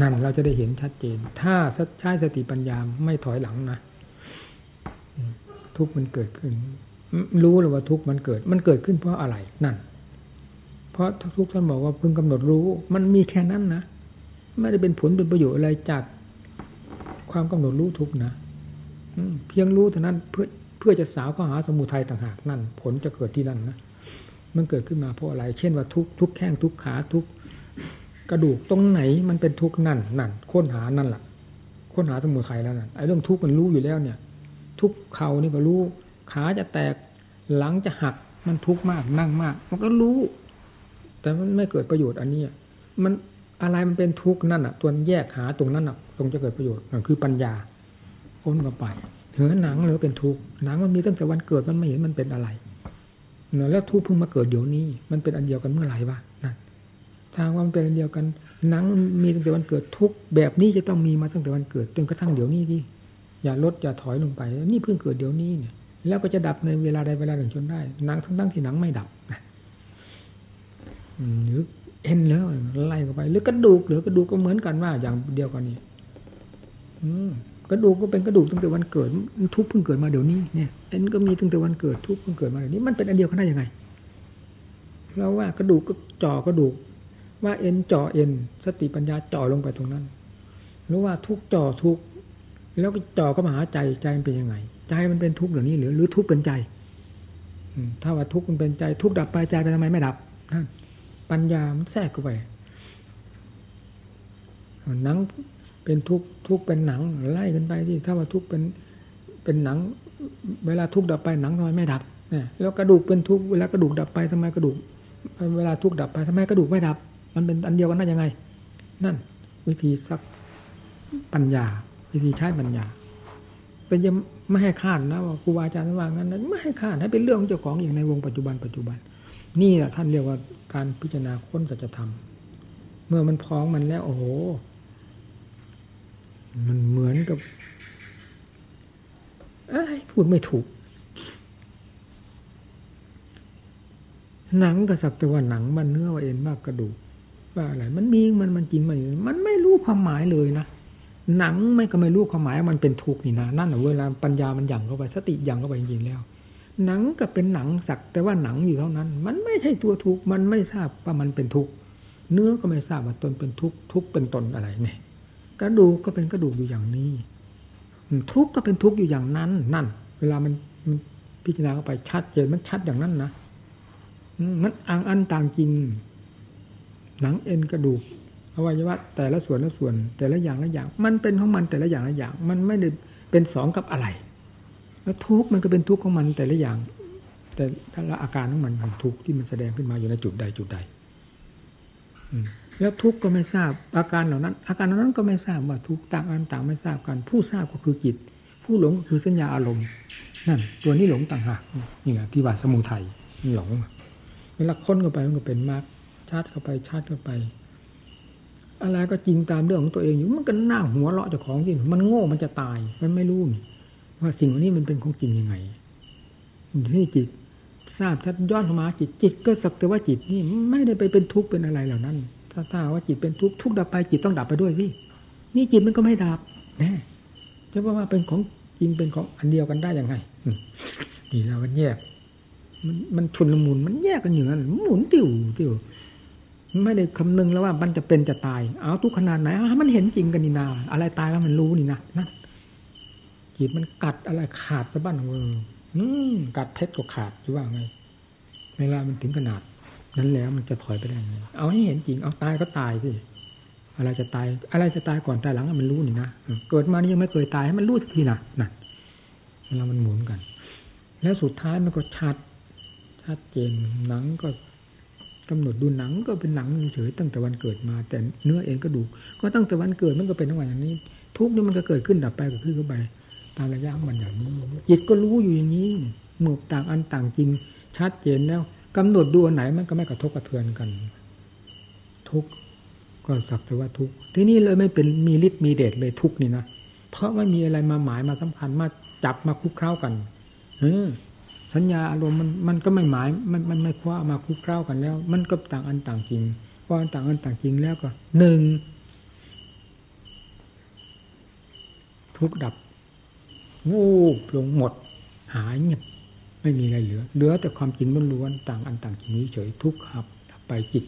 นั่นเราจะได้เห็นชัดเจน ถ้าใช้สติปัญญาไม่ถอยหลังนะทุกมันเกิดขึ้น รู้เลยว่าทุกมันเกิด มันเกิดขึ้นเพราะอะไรนั่น เพราะทุกท่านบอกว่าพึงกำหนดรู้ มันมีแค่นั้นนะ ไม่ได้เป็นผลเป็นประโยชน์อะไรจากความกำหนดรู้ทุกนะเพียงรู้เท่านั้นเพื่อเพื่อจะสาวข้อหาสมุทัยต่างหากนั่น ผลจะเกิดที่นั่นนะมันเกิดขึ้นมาเพราะอะไร เช่นว่าทุกทุกแข้งทุกขาทุกกระดูกตรงไหนมันเป็นทุกนั่นนั่นค้นหานั่นแหละค้นหาสมุทัยแล้วนั่นไอ้เรื่องทุกมันรู้อยู่แล้วเนี่ย ทุกเข่านี่ก็รู้ขาจะแตกหลังจะหักมันทุกมากนั่งมาก มันก็รู้ แต่มันไม่เกิดประโยชน์อันนี้มัน อะไรมันเป็นทุกข์นั่นอะ ตัวแยกหาตรงนั้นอะ ตรงจะเกิดประโยชน์คือปัญญาค้นมาไปเหือหนังหรือเป็นทุกข์หนังมันมีตั้งแต่วันเกิดมันไม่เห็นมันเป็นอะไรเนาะแล้วทุกข์เพิ่งมาเกิดเดี๋ยวนี้ มันเป็นอันเดียวกันเมื่อไหร่วะนั่นทางว่ามันเป็นอันเดียวกันหนังมีตั้งแต่วันเกิดทุกข์แบบนี้จะต้องมีมาตั้งแต่วันเกิดจนกระทั่งเดี๋ยวนี้ที่อย่าลดอย่าถอยลงไป นี่เพิ่งเกิดเดี๋ยวนี้เนี่ย แล้วก็จะดับในเวลาใดเวลาหนึ่งจนได้หนังทั้งทั้งที่หนังไม่ดับนะหรือ เอ็นแล้วไล่เข้าไป หรือกระดูกหรือกระดูกก็เหมือนกันว่า อย่างเดียวกันนี่กระดูกก็เป็นกระดูกตั้งแต่วันเกิด ทุกเพิ่งเกิดมาเดี๋ยวนี้เนี่ยเอ็นก็มีตั้งแต่วันเกิดทุกเพิ่งเกิดมาเดี๋ยวนี้มันเป็นอันเดียวกันได้ยังไงเราว่ากระดูกก็จ่อกระดูก ว่าเอ็นจ่อเอ็น สติปัญญาจ่อลงไปตรงนั้นหรือว่าทุกจ่อทุกแล้วก็จ่อก็มาหาใจใจมันเป็นยังไง ใจมันเป็นทุกข์หรือนี้หรือหรือทุกข์เป็นใจถ้าว่าทุกข์มันเป็นใจทุกข์ดับไปใจไปทำไมไม่ดับนั่น ปัญญามันแทรกเข้าไปหนังเป็นทุกทุกเป็นหนังไล่กันไปที่ถ้าว่าทุกเป็นเป็นหนัง เวลาทุกดับไปหนังทำไมไม่ดับเนี่ยแล้วกระดูกเป็นทุกเวลากระดูกดับไปทำไมกระดูก เวลาทุกดับไปทำไมกระดูกไม่ดับ มันเป็นอันเดียวกันได้ยังไง นั่น วิธีสักปัญญา วิธีใช้ปัญญาแต่ยังไม่ให้คาดนะว่าครูบาอาจารย์ว่างั้นไม่ให้คาดให้เป็นเรื่องของเจ้าของอย่างในวงปัจจุบันปัจจุบัน นี่แหละท่านเรียกว่าการพิจารณาค้นสัจธรรม เมื่อมันพ้องมันแล้ว โอ้โห มันเหมือนกับอพูดไม่ถูก หนังก็สักแต่ว่าหนังมันเนื้อว่าเอ็นมากกระดูกว่าอะไรมันมีมันมันจริงมันมันไม่รู้ความหมายเลยนะหนังไม่ก็ไม่รู้ความหมายมันเป็นทุกข์นี่นะนั่นแหละเวลาปัญญามันหยั่งเข้าไปสติหยั่งเข้าไปจริงๆแล้ว หนังก็เป็นหนังสัก แต่ว่าหนังอยู่เท่านั้น มันไม่ใช่ตัวทุกข์มันไม่ทราบว่ามันเป็นทุกข์เนื้อก็ไม่ทราบว่าตนเป็นทุกข์ทุกข์เป็นตนอะไรเนี่ยกระดูกก็เป็นกระดูกอยู่อย่างนี้ ทุกข์ก็เป็นทุกข์อยู่อย่างนั้น นั่น เวลามันมันพิจารณาเข้าไปชัดเจนมันชัดอย่างนั้นนะมันอังอันต่างจริง หนังเอ็นกระดูกอวัยวะแต่ละส่วนละส่วน แต่ละอย่างละอย่าง มันเป็นของมันแต่ละอย่างละอย่าง มันไม่ได้เป็นสองกับอะไร แล้วทุกข์มันก็เป็นทุกข์ของมันแต่ละอย่าง แต่ละอาการของมันทุกข์ที่มันแสดงขึ้นมาอยู่ในจุดใดจุดใดแล้วทุกข์ก็ไม่ทราบอาการเหล่านั้น อาการเหล่านั้นก็ไม่ทราบว่าทุกข์ต่างอันต่างไม่ทราบกัน ผู้ทราบก็คือจิต ผู้หลงก็คือสัญญาอารมณ์นั่น ตัวนี้หลงต่างหากนี่แหละที่ว่าสมุทัยหลงเวลาค้นเข้าไปมันก็เป็นมากชาร์จเข้าไปชาร์จเข้าไป อะไรก็จริงตามเรื่องของตัวเองอยู่มันก็น่าหัวเราะเจ้าของจริงมันโง่มันจะตายมันไม่รู้ ว่าสิ่งนี้มันเป็นของจริงยังไงที่จิตทราบชัดย้อนเข้ามาจิตจิตก็สักแต่ว่าจิตนี่ไม่ได้ไปเป็นทุกข์เป็นอะไรเหล่านั้น ถ้าถ้าว่าจิตเป็นทุกข์ทุกข์ดับไปจิตต้องดับไปด้วยสินี่จิตมันก็ไม่ดับแน่จะว่าว่าเป็นของจริงเป็นของอันเดียวกันได้ยังไงนี่เรามันแยก มันมันชุนละมุนมันแยกกันอย่างนั้นหมุนติวติวไม่ได้คำนึงแล้วว่ามันจะเป็นจะตาย เอาทุกขนาดไหนมันเห็นจริงกันนี่นา อะไรตายแล้วมันรู้นี่นะนั่น จิตมันกัดอะไรขาดสะบั้นเอออืมกัดเพชรก็ขาดหรือว่าไงเวลามันถึงขนาด นั้นแล้วมันจะถอยไปได้ไงเอาให้เห็นจริงเอาตายก็ตายสิอะไรจะตาย อะไรจะตายก่อนตายหลังมันรู้นี่นะเกิดมานี่ยังไม่เคยตายให้มันรู้สักทีนะนั่นแล้วมันหมุนกัน แล้วสุดท้ายมันก็ชัดชัดเจนหนังก็กำหนดดูหนังก็เป็นหนังเฉยตั้งแต่วันเกิดมา แต่เนื้อเองก็ดู ก็ตั้งแต่วันเกิดมันก็เป็นทั้งวันอย่างนี้ ทุกนี่มันก็เกิดขึ้นดับไปก็ขึ้นเข้าไป ตามระยะมันอย่างนี้จิตก็รู้อยู่อย่างนี้หมู่ต่างอันต่างจริงชัดเจนแล้วกำหนดดูอันไหนมันก็ไม่กระทบกระเทือนกัน ทุกก็สักแต่ว่าทุกที่นี่เลยไม่เป็นมีฤทธิ์มีเดชเลยทุกนี่นะเพราะไม่มีอะไรมาหมายมาสำคัญมาจับมาคุกเคล้ากันเออสัญญาอารมณ์มันมันก็ไม่หมายมันมันไม่คว้ามาคุกเคล้ากันแล้ว มันก็ต่างอันต่างจริงพออันต่างอันต่างจริงแล้วก็หนึ่งทุกดับ วูบลงหมด หายเงียบไม่มีอะไรเหลือ เหลือแต่ความจริงล้วนๆต่างอันต่างจริงเฉยทุกขับไปจิต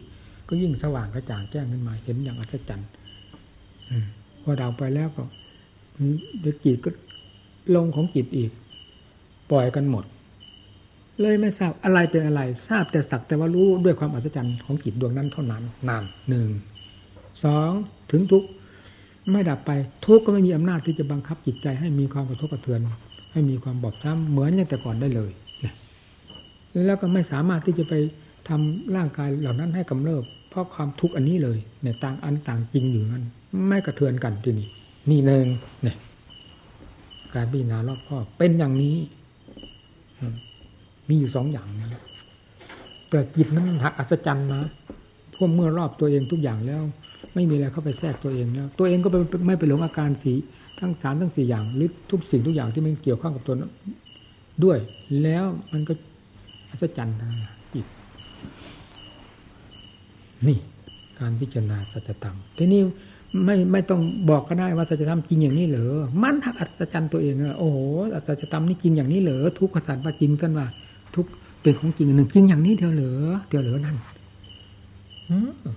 ก็ยิ่งสว่างกระจ่างแจ้งขึ้นมาเห็นอย่างอัศจรรย์พอดาวไปแล้วก็เด็กจิตก็ลงของจิตอีก ปล่อยกันหมด เลยไม่ทราบอะไรเป็นอะไร ทราบแต่สักแต่ว่ารู้ด้วยความอัศจรรย์ของจิตดวงนั้นเท่านั้นนานหนึ่งสองถึงทุก ไม่ดับไปทุกก็ไม่มีอำนาจที่จะบังคับจิตใจ ให้มีความกระทบกระเทือน ให้มีความบอบช้ำเหมือนอย่างแต่ก่อนได้เลยแล้วก็ไม่สามารถที่จะไปทำร่างกายเหล่านั้นให้กำเริบ เพราะความทุกข์อันนี้เลยเนี่ยต่างอันต่างจริงอยู่นั้นไม่กระเทือนกันที่นี่นี่หนึ่งเนี่ยการพิจารณารอบคอบเป็นอย่างนี้มีอยู่สองอย่างนะแต่จิตนั้นหักอัศจรรย์นะพวกเมื่อรอบตัวเองทุกอย่างแล้ว ไม่มีอะไรเข้าไปแทรกตัวเองแล้วตัวเองก็ไม่ไปหลงอาการสีทั้งสามทั้งสี่อย่างหรือทุกสิ่งทุกอย่างที่มันเกี่ยวข้องกับตัวด้วย แล้วมันก็อัศจรรย์นะจิตนี่การพิจารณาสัจธรรมทีนี้ไม่ไม่ต้องบอกก็ได้ว่าสัจธรรมจริงอย่างนี้เหรอมันทักอัศจรรย์ตัวเองอะโอ้โหสัจธรรมนี่จริงอย่างนี้เหรอทุกขสัตว์ว่าจริงกันว่าทุกเป็นของจริงหนึ่งจริงอย่างนี้เดียวเหรอเดียวเหรอนั่น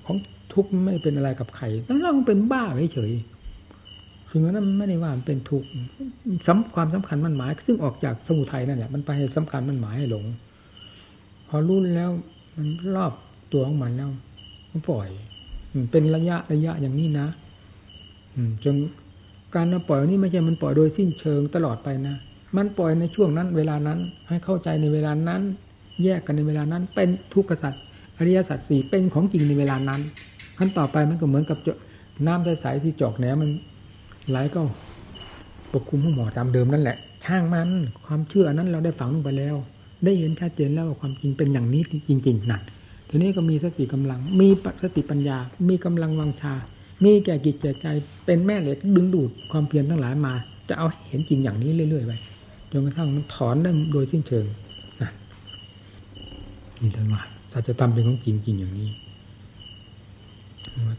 ของ ทุกไม่เป็นอะไรกับใครต้องเราเป็นบ้าเฉยสิ่งนั้นไม่ได้ว่ามันเป็นทุกข์ความสำคัญมันหมาย ซึ่งออกจากสมุทัยนั่นแหละมันไปสำคัญมันหมายให้หลง พอรู้แล้วมันรอบตัวของมันแล้วมันปล่อย เป็นระยะระยะอย่างนี้นะจนการปล่อยนี้ไม่ใช่มันปล่อยโดยสิ้นเชิงตลอดไปนะมันปล่อยในช่วงนั้น เวลานั้น ให้เข้าใจในเวลานั้น แยกกันในเวลานั้น เป็นทุกขสัตว์อริยสัจสี่เป็นของจริงในเวลานั้น ขั้นต่อไปมันก็เหมือนกับน้ำใสๆที่จอกแหนมันไหลก็ปกคลุมห้หมอตามเดิมนั่นแหละช่างมันความเชื่อนั้นเราได้ฝังลงไปแล้ว ได้เห็นชัดเจนแล้วว่าความจริงเป็นอย่างนี้จริงๆนั่นทีนี้ก็มีสติกำลัง มีสติปัญญา มีกำลังวังชา มีแก่กิจแก่ใจ เป็นแม่เหล็กดึงดูดความเพียรทั้งหลายมา จะเอาเห็นจริงอย่างนี้เรื่อยๆไปจนกระทั่งมันถอนได้โดยสิ้นเชิงนะนี่ท่านว่าถ้าจะทำเป็นของจริงจริงอย่างนี้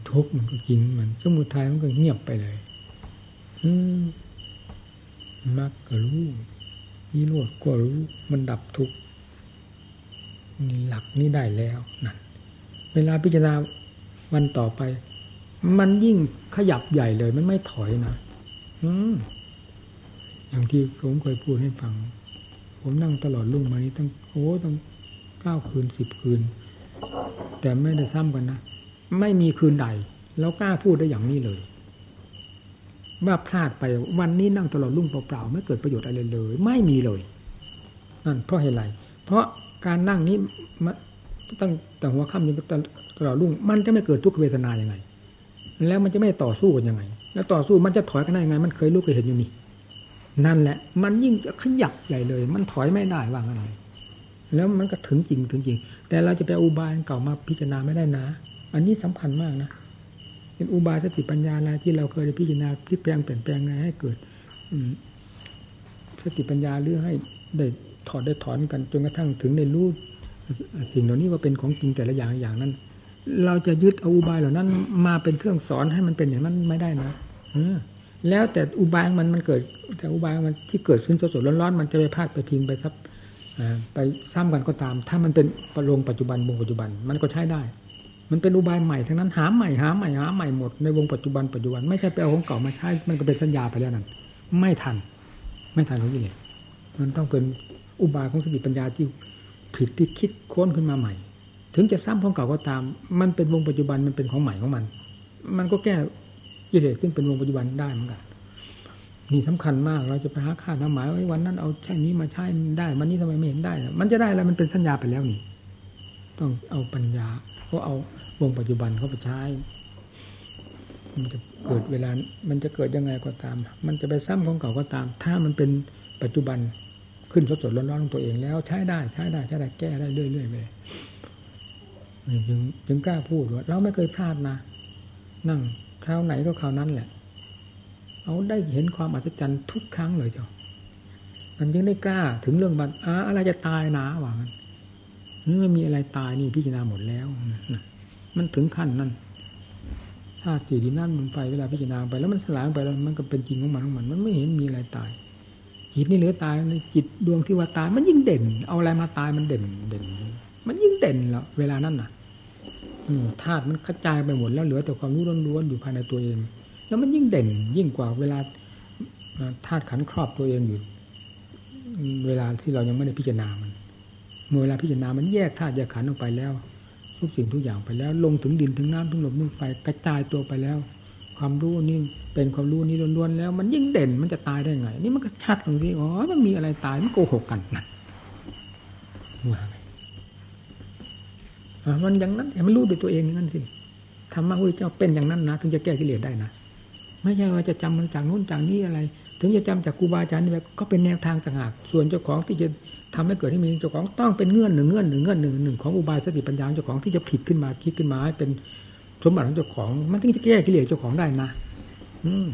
ทุกข์มันก็จริงมันสมุทัยมันก็เงียบไปเลยอืมมักก็รู้นิโรธก็รู้ มันดับทุกข์นี่หลักนี้ได้แล้วนั่นเวลาพิจารณาวันต่อไป มันยิ่งขยับใหญ่เลย มันไม่ถอยนะอืมอย่างที่ผมเคยพูดให้ฟัง ผมนั่งตลอดลุ่งมานี้ตั้งโอ้ตั้งเก้าคืนสิบคืน แต่ไม่ได้ซ้ำกันนะ ไม่มีคืนใด แล้วกล้าพูดได้อย่างนี้เลย ว่าพลาดไปวันนี้นั่งตลอดลุ่งเปล่าๆไม่เกิดประโยชน์อะไรเลย ไม่มีเลยนั่นเพราะเหตุไรเพราะการนั่งนี้ตั้งแต่หัวค่ำจนตลอดรุ่งมันจะไม่เกิดทุกขเวทนาอย่างไง แล้วมันจะไม่ต่อสู้กันยังไง แล้วต่อสู้มันจะถอยกันได้ยังไง มันเคยรู้เคยเห็นอยู่นี่นั่นแหละ มันยิ่งขยับใหญ่เลย มันถอยไม่ได้ว่างันเลยแล้วมันก็ถึงจริงถึงจริง แต่เราจะไปอุบายเก่ามาพิจารณาไม่ได้นะ อันนี้สำคัญมากนะเป็นอุบายสติปัญญาอะไรที่เราเคยพิจารณาพลิกแปลงเปลี่ยนแปลงไงให้เกิด อืสติปัญญาหรือให้ได้ถอดได้ถอนกันจนกระทั่งถึงในรู้สิ่งเหล่านี้ว่าเป็นของจริงแต่ละอย่างอย่างนั้น เราจะยึดเอาอุบายเหล่านั้น มาเป็นเครื่องสอนให้มันเป็นอย่างนั้นไม่ได้นะอแล้วแต่อุบายมันมันเกิด แต่อุบายมันที่เกิดขึ้นสดๆร้อนๆมันจะไปพาดไปพิงไปซับไปซ้ำกันก็ตาม ถ้ามันเป็นประโลงปัจจุบันวงปัจจุบัน มันก็ใช้ได้ มันเป็นอุบายใหม่ทั้งนั้นหาใหม่หาใหม่หาใหม่หมดในวงปัจจุบันปัจจุบันไม่ใช่ไปเอาของเก่ามาใช้ มันก็เป็นสัญญาไปแล้วนั่นไม่ทัน ไม่ทันของกิเลสมันต้องเป็นอุบายของสติปัญญาที่ผิดที่คิดค้นขึ้นมาใหม่ ถึงจะซ้ำของเก่าก็ตาม มันเป็นวงปัจจุบันมันเป็นของใหม่ของมัน มันก็แก้กิเลสซึ่งเป็นวงปัจจุบันได้เหมือนกันนี่สำคัญมาก เราจะไปหาค่าทำหมายไว้วันนั้นเอาใช่นี้มาใช้ได้ วันนี้ทำไมไม่เห็นได้ มันจะได้แล้วมันเป็นสัญญาไปแล้วนี่ ต้องเอาปัญญาเขาเอา วงปัจจุบันเข้าไปใช้มันจะเกิดเวลา มันจะเกิดยังไงก็ตาม มันจะไปซ้ำของเก่าก็ตาม ถ้ามันเป็นปัจจุบันขึ้นสดสดร้อนๆของตัวเองแล้วใช้ได้ใช้ได้ใช้ได้แก้ได้เรื่อยๆไปจึงจึงกล้าพูดว่าเราไม่เคยพลาดนะนั่งคราวไหนก็คราวนั้นแหละ เอาได้เห็นความอัศจรรย์ทุกครั้งเลยเจ้ามันยังได้กล้าถึงเรื่องบันอาอะไรจะตายนะว่ามันนี่ไม่มีอะไรตายนี่พิจารณาหมดแล้ว มันถึงขั้นนั้นธาตุสี่ดินน้ำลมไฟเวลาพิจารณาไป แล้วมันสลายไปแล้วมันก็เป็นจริงของมันของมัน มันไม่เห็นมีอะไรตายจิตนี่เหลือตายจิตดวงที่ว่าตาย มันยิ่งเด่น เอาอะไรมาตายมันเด่นเด่น มันยิ่งเด่นแล้วเวลานั้นน่ะธาตุมันกระจายไปหมดแล้วเหลือแต่ความรู้ล้วนๆอยู่ภายในตัวเอง แล้วมันยิ่งเด่น ยิ่งกว่าเวลาธาตุขันครอบตัวเองอยู่เวลาที่เรายังไม่ได้พิจารณามันเมื่อเวลาพิจารณามันแยกธาตุแยกขันออกไปแล้ว ทุกสิ่งทุกอย่างไปแล้ว ลงถึงดินถึงน้ำถึงลมถึงไฟกระจายตัวไปแล้ว ความรู้นี่เป็นความรู้นี่ล้วนๆแล้ว มันยิ่งเด่นมันจะตายได้ไง นี่มันก็ชัดตรงที่อ๋อมันมีอะไรตายมันโกหกกันนะว่าไงมันอย่างนั้นแต่มันรู้ด้วยตัวเองนั้นสิธรรมะพระเจ้าเป็นอย่างนั้นนะถึงจะแก้กิเลสได้นะไม่ใช่ว่าจะจำมันจากนู้นจากนี้อะไร ถึงจะจำจากครูบาอาจารย์นี่แบบก็เป็นแนวทางต่างหากส่วนเจ้าของที่จะ ทำให้เกิดให้มีเจ้าของต้องเป็นเงื่อนหนึ่งเงื่อนหนึ่งเงื่อนหนึ่งหนึ่งของอุบายสติปัญญาเจ้าของที่จะผิดขึ้นมาคิดขึ้นมาให้เป็นสมบัติของเจ้าของ มันถึงจะแก้กิเลสเจ้าของได้นะ อืม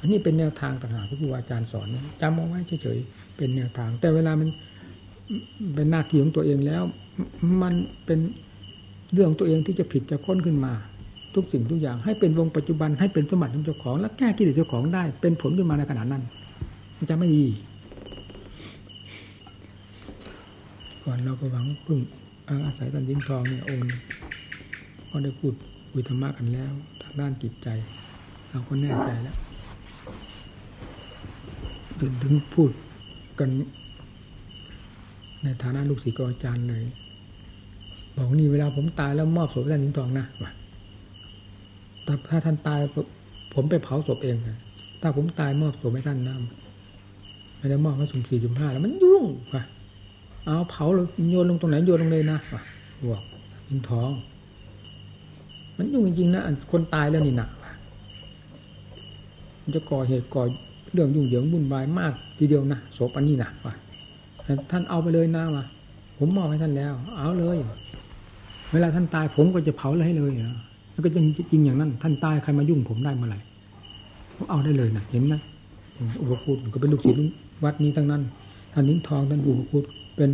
อันนี้เป็นแนวทางต่างหากที่ครูอาจารย์สอนจำเอาไว้เฉยๆเป็นแนวทาง แต่เวลามันเป็นหน้าที่ของตัวเองแล้ว มันเป็นเรื่องตัวเองที่จะผิดจะค้นขึ้นมา ทุกสิ่งทุกอย่าง ให้เป็นวงปัจจุบันให้เป็นสมบัติของเจ้าของ และแก้กิเลสเจ้าของได้ เป็นผลขึ้นมาในขณะนั้น มันจะไม่ดี ก่อนเราก็หวังพึ่งอาศัยตันยินทองเนี่ยองค์ก็ได้พูดวิธรรมะกันแล้ว ทางด้านจิตใจ เราก็แน่ใจแล้วถึงพูดกัน ในฐานะลูกศิษย์อาจารย์เลย บอกนี่เวลาผมตายแล้วมอบศพท่านยินทองนะแต่ถ้าท่านตายผมไปเผาศพเองนะถ้าผมตายมอบศพให้ท่านนะไม่ได้มอบให้สุ่มสี่สุ่มห้าแล้วมันยุ่งว่ะ เอาเผาโยนลงตรงไหนโยนลงเลยนะบอกยินทอง มันยุ่งจริงๆนะคนตายแล้วนี่หนักมันจะก่อเหตุก่อเรื่องยุ่งเหยิงวุ่นวายมาก ทีเดียวนะโสปันนี่หนักว่ะท่านเอาไปเลยนะว่ะผมมอบให้ท่านแล้ว เอาเลย เวลาท่านตายผมก็จะเผาเลยให้เลยนะแล้วก็จริงจริงอย่างนั้น ท่านตายใครมายุ่งผมได้เมื่อไหร่ผมเอาได้เลยนะเห็นไหมอุปคุตก็เป็นลูกศิษย์วัดนี้ทั้งนั้นท่านนิ้งทองท่านอุปคุต เป็น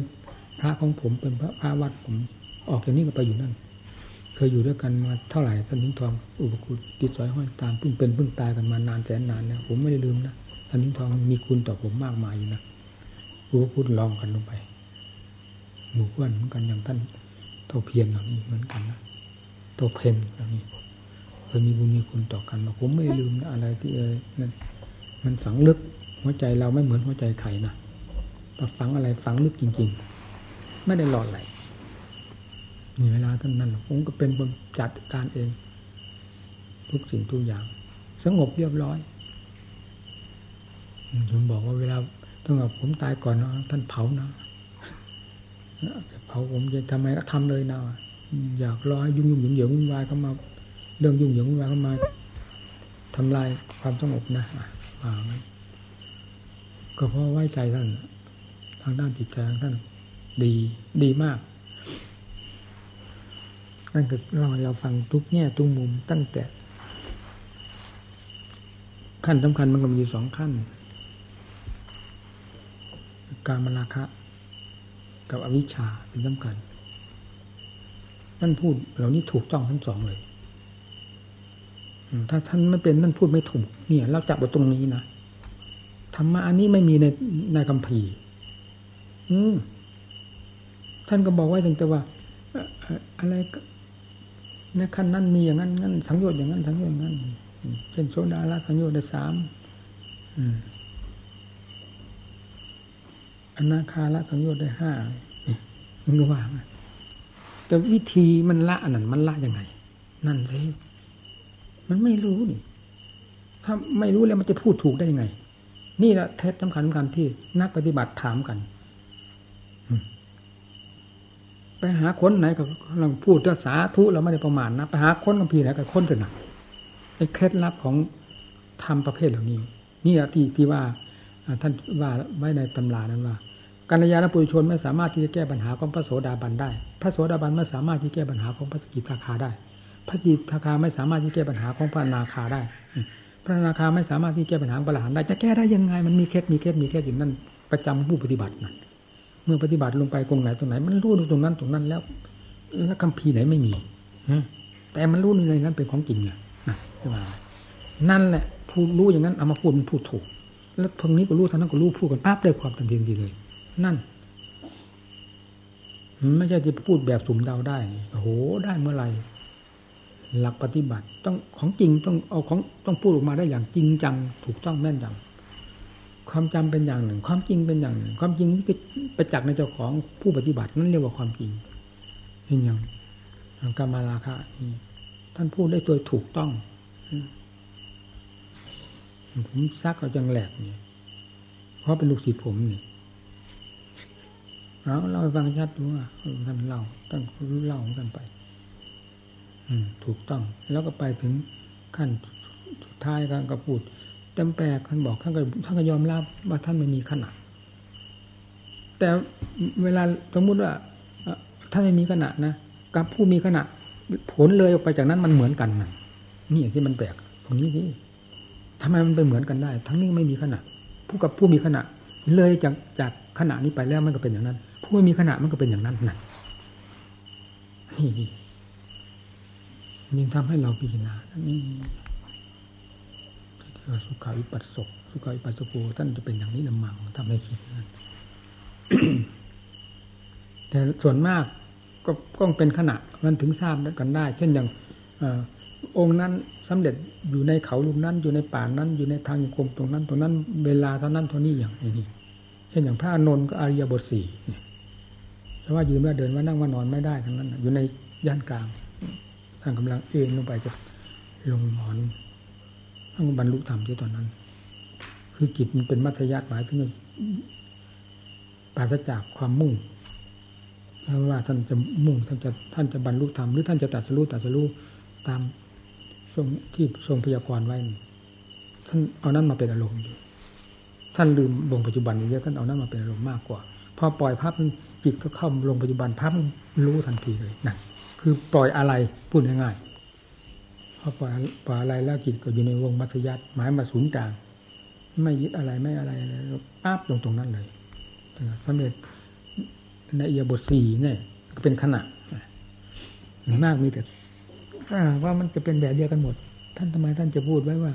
พระของผมเป็นพระพระวัดผม ออกจากนี้ก็ไปอยู่นั่น เคยอยู่ด้วยกันมาเท่าไหร่ท่านนิ้งทองอุปคุตติดสอยห้อยตามเพิ่งเป็นเพิ่งตายกันมานานแสนนานแล้วผมไม่ได้ลืมนะท่านนิ้งทองมีคุณต่อผมมากมายนะอุปคุตลองกันลงไปหมู่เพื่อนเหมือนกันอย่างท่านโตเพียนเหล่านี้เหมือนกันนะโตเพนเหล่านี้เคยมีบุญมีคุณต่อกันผมไม่ลืมนะอะไรที่เออนั่นมันฝังลึกหัวใจเราไม่เหมือนหัวใจใครนะ แต่ฝังอะไรฝังลึกจริง ๆ ไม่ได้หลอดไหลมีเวลาท่านนั้นผมก็เป็นคนจัดการเอง ทุกสิ่งทุกอย่าง สงบเรียบร้อยผมบอกว่าเวลาต้องเอาผมตายก่อนนะท่านเผานะเผาผมจะทำไมก็ทำเลยนะอยากรอให้ยุ่งยุ่งเหยิงเหยิงวุ่นวายเข้ามาเรื่องยุ่งเหยิงวุ่นวายเข้ามาทำลายความสงบนะอ่าก็เพราะไว้ใจท่าน ทางด้านจิตใจของท่านดีดีมากนั่นคือเราเราฟังทุกแง่ทุกมุมตั้งแต่ ขั้นสำคัญมันก็มีสองขั้น การมราคะ กับอวิชชาเป็นสำคัญท่านพูดเหล่านี้ถูกต้องทั้งสองเลยถ้าท่านไม่เป็นท่านพูดไม่ถูก เนี่ย เราจับตรงนี้นะธรรมะอันนี้ไม่มีในในคำพี อืมท่านก็บอกไว้ถึงแต่ว่าอะไรในขั้นนั้นมีอย่างนั้นงั้นสังโยชน์อย่างนั้นสังโยชน์อย่างนั้นเช่นโซดาละสังโยชน์ได้สามอนาคาละสังโยชน์ได้ห้ามันก็ว่าแต่วิธีมันละอันนั้นมันละยังไง นั่นสิมันไม่รู้นี่ถ้าไม่รู้แล้วมันจะพูดถูกได้ยังไง นี่แหละเทศสำคัญสำคัญที่นักปฏิบัติถามกัน ไปหาคนไหนก็กำลังพูดจะสาธุเราไม่ได้ประมาณนะไปหาคนบางทีไหนก็ค้นกันนะไอ้เคล็ดลับของธรรมประเภทเหล่านี้ นี่ที่ที่ว่าท่านว่าไว้ในตำรานั้นว่ากัลยาณปุถุชนไม่สามารถที่จะแก้ปัญหาของพระโสดาบันได้ พระโสดาบันไม่สามารถที่แก้ปัญหาของพระสกิทาคาได้ พระสกิทาคาไม่สามารถที่แก้ปัญหาของพระนาคาได้ พระนาคาไม่สามารถที่แก้ปัญหาพระอรหันได้ จะแก้ได้ยังไง มันมีเคล็ดมีเคล็ดมีเคล็ดอยู่นั่นประจำผู้ปฏิบัตินั่น มื่อปฏิบัติลงไปตรงไหนตรงไหน มันรู้ตรงนั้นตรงนั้นแล้วแล้วคำพีไหนไม่มีแต่มันรู้ในนั้นเป็นของจริงนะนั่นแหละผู้รู้อย่างนั้นเอามาพูดมันพูดถูก แล้วตรงนี้ก็รู้ทางนั้นก็รู้พูดกันปั๊บได้ความทันทีทีเลย นั่นไม่ใช่จะพูดแบบสุ่มเดาได้โอ้โหได้เมื่อไหร่หลักปฏิบัติต้องของจริงต้องเอาของต้องพูดออกมาได้อย่างจริงจัง ถูกต้องแม่นยำ ความจำเป็นอย่างหนึ่ง ความจริงเป็นอย่างหนึ่ง ความจริงนี่คือประจักษ์ในเจ้าของผู้ปฏิบัตินั่นเรียกว่าความจริงเห็นอย่างกรรมาราคะนี่ท่านพูดได้โดยถูกต้องผมซักเอาจังแหลกนี่เพราะเป็นลูกศิษย์ผมนี่เราเราฟังชัดดูว่าท่านเล่าท่านรู้เล่าของท่านไป อืม ถูกต้อง แล้วก็ไปถึงขั้นสุดท้ายกันก็พูด เต็มแปลกท่านบอกท่านก็ท่านก็ยอมรับว่าท่านไม่มีขนาดแต่เวลาสมมติว่าถ้านไม่มีขณะนะกับผู้มีขณะผลเลยออกไปจากนั้นมันเหมือนกันนะนี่ที่มันแปลกตรงนี้ที่ทำไมมันไปเหมือนกันได้ ทั้งนี้ไม่มีขณะผู้กับผู้มีขณะเลยจากจากขณะนี้ไปแล้วมันก็เป็นอย่างนั้น ผู้ไม่มีขณะมันก็เป็นอย่างนั้นนะนี่ยิ่งทำให้เราพิจารณานี่ สุขาวิปัสสกสุขาวิปัสสโกท่านจะเป็นอย่างนี้ละมังทำให้คิดนั้นแต่ส่วนมากก็ต้องเป็นขณะมันถึงทราบกันได้ เช่นอย่างองค์นั้นสำเร็จอยู่ในเขาลุมนั้น อยู่ในป่านั้น อยู่ในทางยงคมตรงนั้น ตรงนั้น เวลาเท่านั้นเท่านี้อย่างนี้เช่นอย่างพระอนนท์ก็อริยบทสี่แต่ว่ายืนว่าเดินว่านั่งว่านอนไม่ได้ทั้งนั้น อยู่ในย่านกลางท่านกำลังเอ็นลงไปจะลงหมอน บรรลุธรรมที่ตอนนั้น คือจิตมันเป็นมัธยัติหมายถึงปราศจากความมุ่งว่าท่านจะมุ่งท่านจะท่านจะบรรลุธรรมหรือท่านจะตัดสู้ตัดสู้ตามทรงที่ทรงพยากรณ์ไว้ท่านเอานั้นมาเป็นอารมณ์อยู่ท่านลืมลงปัจจุบันเยอะท่านเอานั้นมาเป็นอารมณ์มากกว่า พอปล่อยภาพจิตก็เข้าลงปัจจุบันภาพรู้ทันทีเลยนั่นคือปล่อยอะไรพูดง่ายๆ พอปล่อยปล่อยอะไรแล้วจิตก็อยู่ในวงมัธยัติหมายมาศูนย์กลาง ไม่ยึดอะไรไม่อะไรอะไรปั๊บลงตรงนั้นเลยสำเร็จในเอียบทสี่เนี่ยเป็นขณะมากมีแต่ว่ามันจะเป็นแบบเดียวกันหมด ท่านทำไมท่านจะพูดไว้ว่า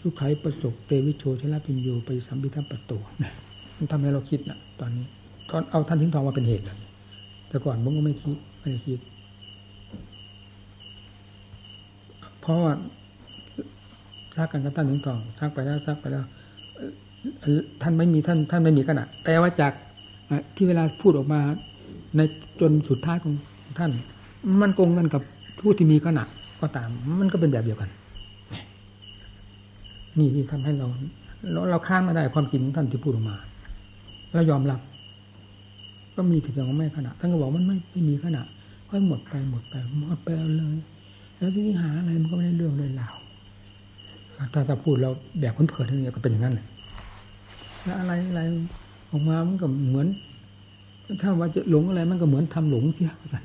สุขัยประสบเตวิโชชลปิญโยไปสัมพิทัปโตมันทำให้เราคิดนะตอนนี้ตอนเอาท่านทิ้งทองมาเป็นเหตุเลยแต่ก่อนผมก็ไม่คิดไม่คิด เพราะว่าซักกันกับท่านทิ้งทองซักไปแล้วซักไปแล้วท่านไม่มีท่าน ท่านไม่มีขณะแต่ว่าจากที่เวลาพูดออกมา ในจนสุดท้ายของท่าน มันโกงกันกับผู้ที่มีขณะก็ตาม มันก็เป็นแบบเดียวกัน นี่ที่ทำให้เราเราเราค้านมาได้ความจริงของท่านที่พูดออกมาเรายอมรับ ก็มีถึงอย่างไม่ขณะท่านก็บอกมันไม่ไม่มีขณะค่อยหมดไปหมดไปหมดไปเลย แล้วที่นี่หาอะไรมันก็ไม่ได้เรื่องเลยเหล่าถ้าถ้าพูดเราแบบคนเผยทั้งนี้ก็เป็นอย่างนั้นเลยแล้วอะไรอะไรออกมามันก็เหมือน ถ้าว่าจะหลงอะไรมันก็เหมือนทำหลงเสียสัน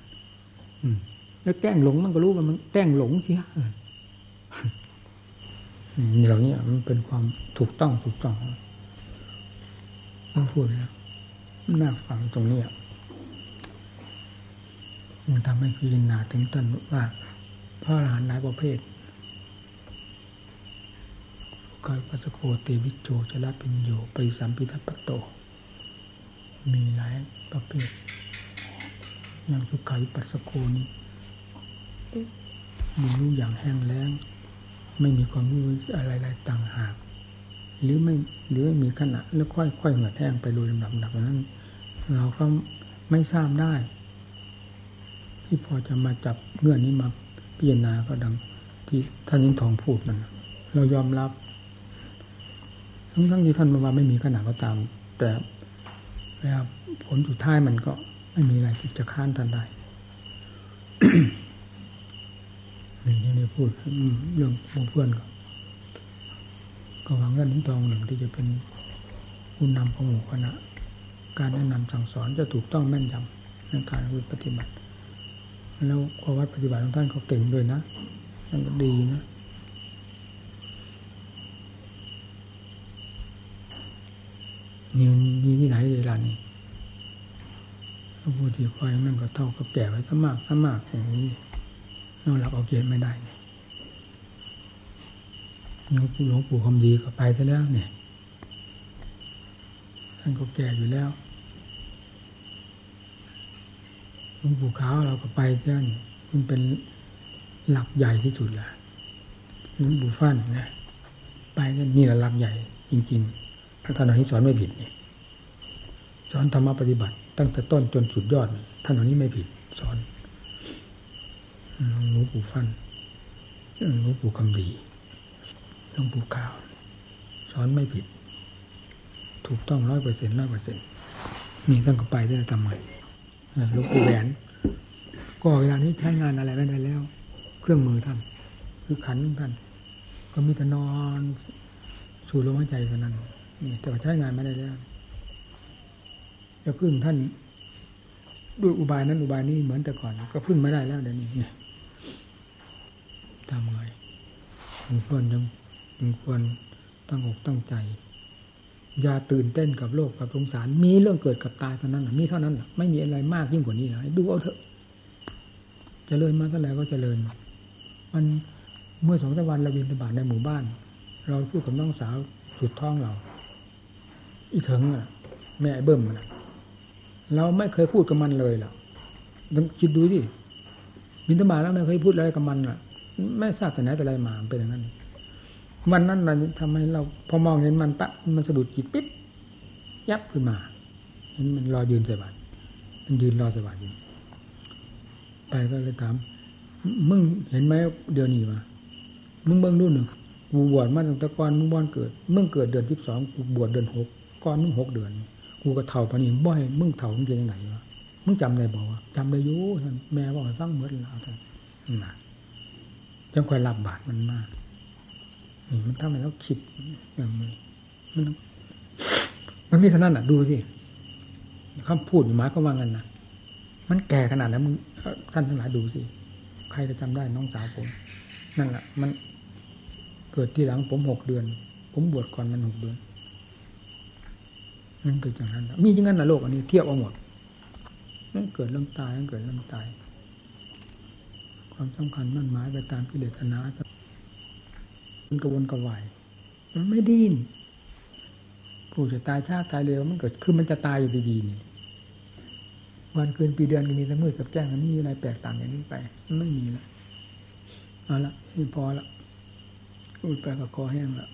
แล้วแกล้งหลงมันก็รู้ว่ามันแกล้งหลงเสียนี่เหล่านี้มันเป็นความถูกต้องถูกต้องต้องพูดนะน่าฟังตรงนี้มันทำให้พิจารณาถึงต้นว่า ระอรหันต์หลายประเภทกายปัสโคเตวิโจชลปิญโยปริสัมพิทัปโต มีหลายประเภทอย่างสุขาวิปัสสโกนี้มีรู้อย่างแห้งแล้ง ไม่มีความรู้อะไรๆต่างหาก หรือไม่หรือไม่มีขณะแล้วค่อยๆเหือดแห้งไปโดยลำดับๆนั้น เราก็ไม่ทราบได้ ที่พอจะมาจับเงื่อนนี้มา พิจารณาก็ดัง ที่ท่านยิ่งทองพูดนั่นเรายอมรับทั้งทั้งที่ท่านมาไม่มีขนาดก็ตาม แต่แล้วผลสุดท้ายมันก็ไม่มีอะไรที่จะค้านท่านได้นี่นี่พูดเรื่องเพื่อนก็ก็หวังว่านิ้งทองหนึ่งที่จะเป็นผู้นำของหมู่คณะ การแนะนำสั่งสอนจะถูกต้องแม่นยำในการปฏิบัติ แล้วข้อวัดปฏิบัติของท่านเขาเก่งด้วยนะมันก็ดีนะนี่มีที่ไหนเวลานี้พระผู้ที่คอยนั่นก็เท่ากับแก่ไว้สมากสมากอย่างนี้นอกหลักเอาเกณฑ์ไม่ได้เนี่ยหลวงปู่คำดีก็ไปซะแล้วเนี่ยท่านก็แก่อยู่แล้ว หลวงปู่ขาวเราก็ไปเจ้านี่มันเป็นหลักใหญ่ที่สุดแหละหลวงปู่ฟั่นนะไปกันนี่แหละหลักใหญ่ จริงๆพระท่านอนิสอนไม่ผิดนี่สอนธรรมปฏิบัติ ตั้งแต่ต้นจนสุดยอดท่านอันนี้ไม่ผิด สอนหลวงปู่ฟั่นหลวงปู่คำดีหลวงปู่ขาว สอนไม่ผิด ถูกต้องร้อยเปอร์เซ็นต์ร้อยเปอร์เซ็นต์นี่ตั้งก็ไปได้ทำไม หลวงปู่แหวน ก็เวลานี้ใช้งานอะไรไม่ได้แล้ว เครื่องมือท่าน คือขันท่าน ก็มีแต่นอนสู่ลมหายใจเท่านั้น นี่ แต่ใช้งานไม่ได้แล้วจะพึ่งท่านด้วยอุบายนั้นอุบายนี้เหมือนแต่ก่อน ก็พึ่งไม่ได้แล้วเดี๋ยวนี้เนี่ยทำไงยังควรยังยังควรตั้งอกตั้งใจ อย่าตื่นเต้นกับโลกกับสงสาร มีเรื่องเกิดกับตายเท่านั้นมีเท่านั้นไม่มีอะไรมากยิ่งกว่านี้เลยดูเอาเถอะจเจริญมาเท่าไหร่ก็เจริญ มันเมื่อสองสวันเราบินบาตในหมู่บ้าน เราพูดกับน้องสาวสุดท้องเรา อีเถิงอะ แม่เบิ่มนะเราไม่เคยพูดกับมันเลยหรอกลองคิดดูดิบินธบาตแล้วไม่เคยพูดอะไรกับมันอะ ไม่ทราบแต่ไหนแต่ไรมาเป็นอย่างนั้น วันนั้นมันทำให้เราพอมองเห็นมันปะมันสะดุดจิตปิ๊บยับขึ้นมาเห็นมันรอยืนใส่บาตมันยืนรอใส่บาตอยู่ไปก็เลยถามมึงเห็นไหมเดือนนี้วะมึงเบิ่งดูหนึ่งกูบวชมาตั้งแต่ก่อนมึงบอนเกิดมึงเกิดเดือนที่สองกูบวชเดือนหกก่อนมึงหกเดือนกูก็เท่าปานนี้บ่อยมึงเท่ามึงเป็นยังไงวะมึงจำได้บอกว่าจำได้ยู่ท่านแม่บอกให้ฟังเหมือแล้วท่านน่ะจังคอยรับบาตรมันมาก มันทำให้เราคิดอย่างนี้มันมันมีเท่านั้นอะ ดูสิคำพูดหมายก็ว่างันนะมันแก่ขนาดนั้นมึงท่านทั้งหลายดูสิ ใครจะจำได้น้องสาวผม นั่นแหละมันเกิดที่หลังผมหกเดือน ผมบวชก่อนมันหกเดือนมันเกิดอย่างนั้นมีอย่างนั้นนะโลกอันนี้เทียบเอาหมดมันเกิดเรื่องตายมันเกิดเรื่องตาย ความสำคัญมั่นหมายไปตามกิเลสนา มันกระวนกระวายมันไม่ดิ้นผู้จะตายชาติตายเร็วมันเกิดคือมันจะตายอยู่ดีๆนี่วันคืนปีเดือนก็มีแต่มืดกับแจ้งมันมีอะไรแปลกต่างอย่างนี้ไปมันไม่มีละเอาละนี่พอละอุดไปกับคอแห้งละ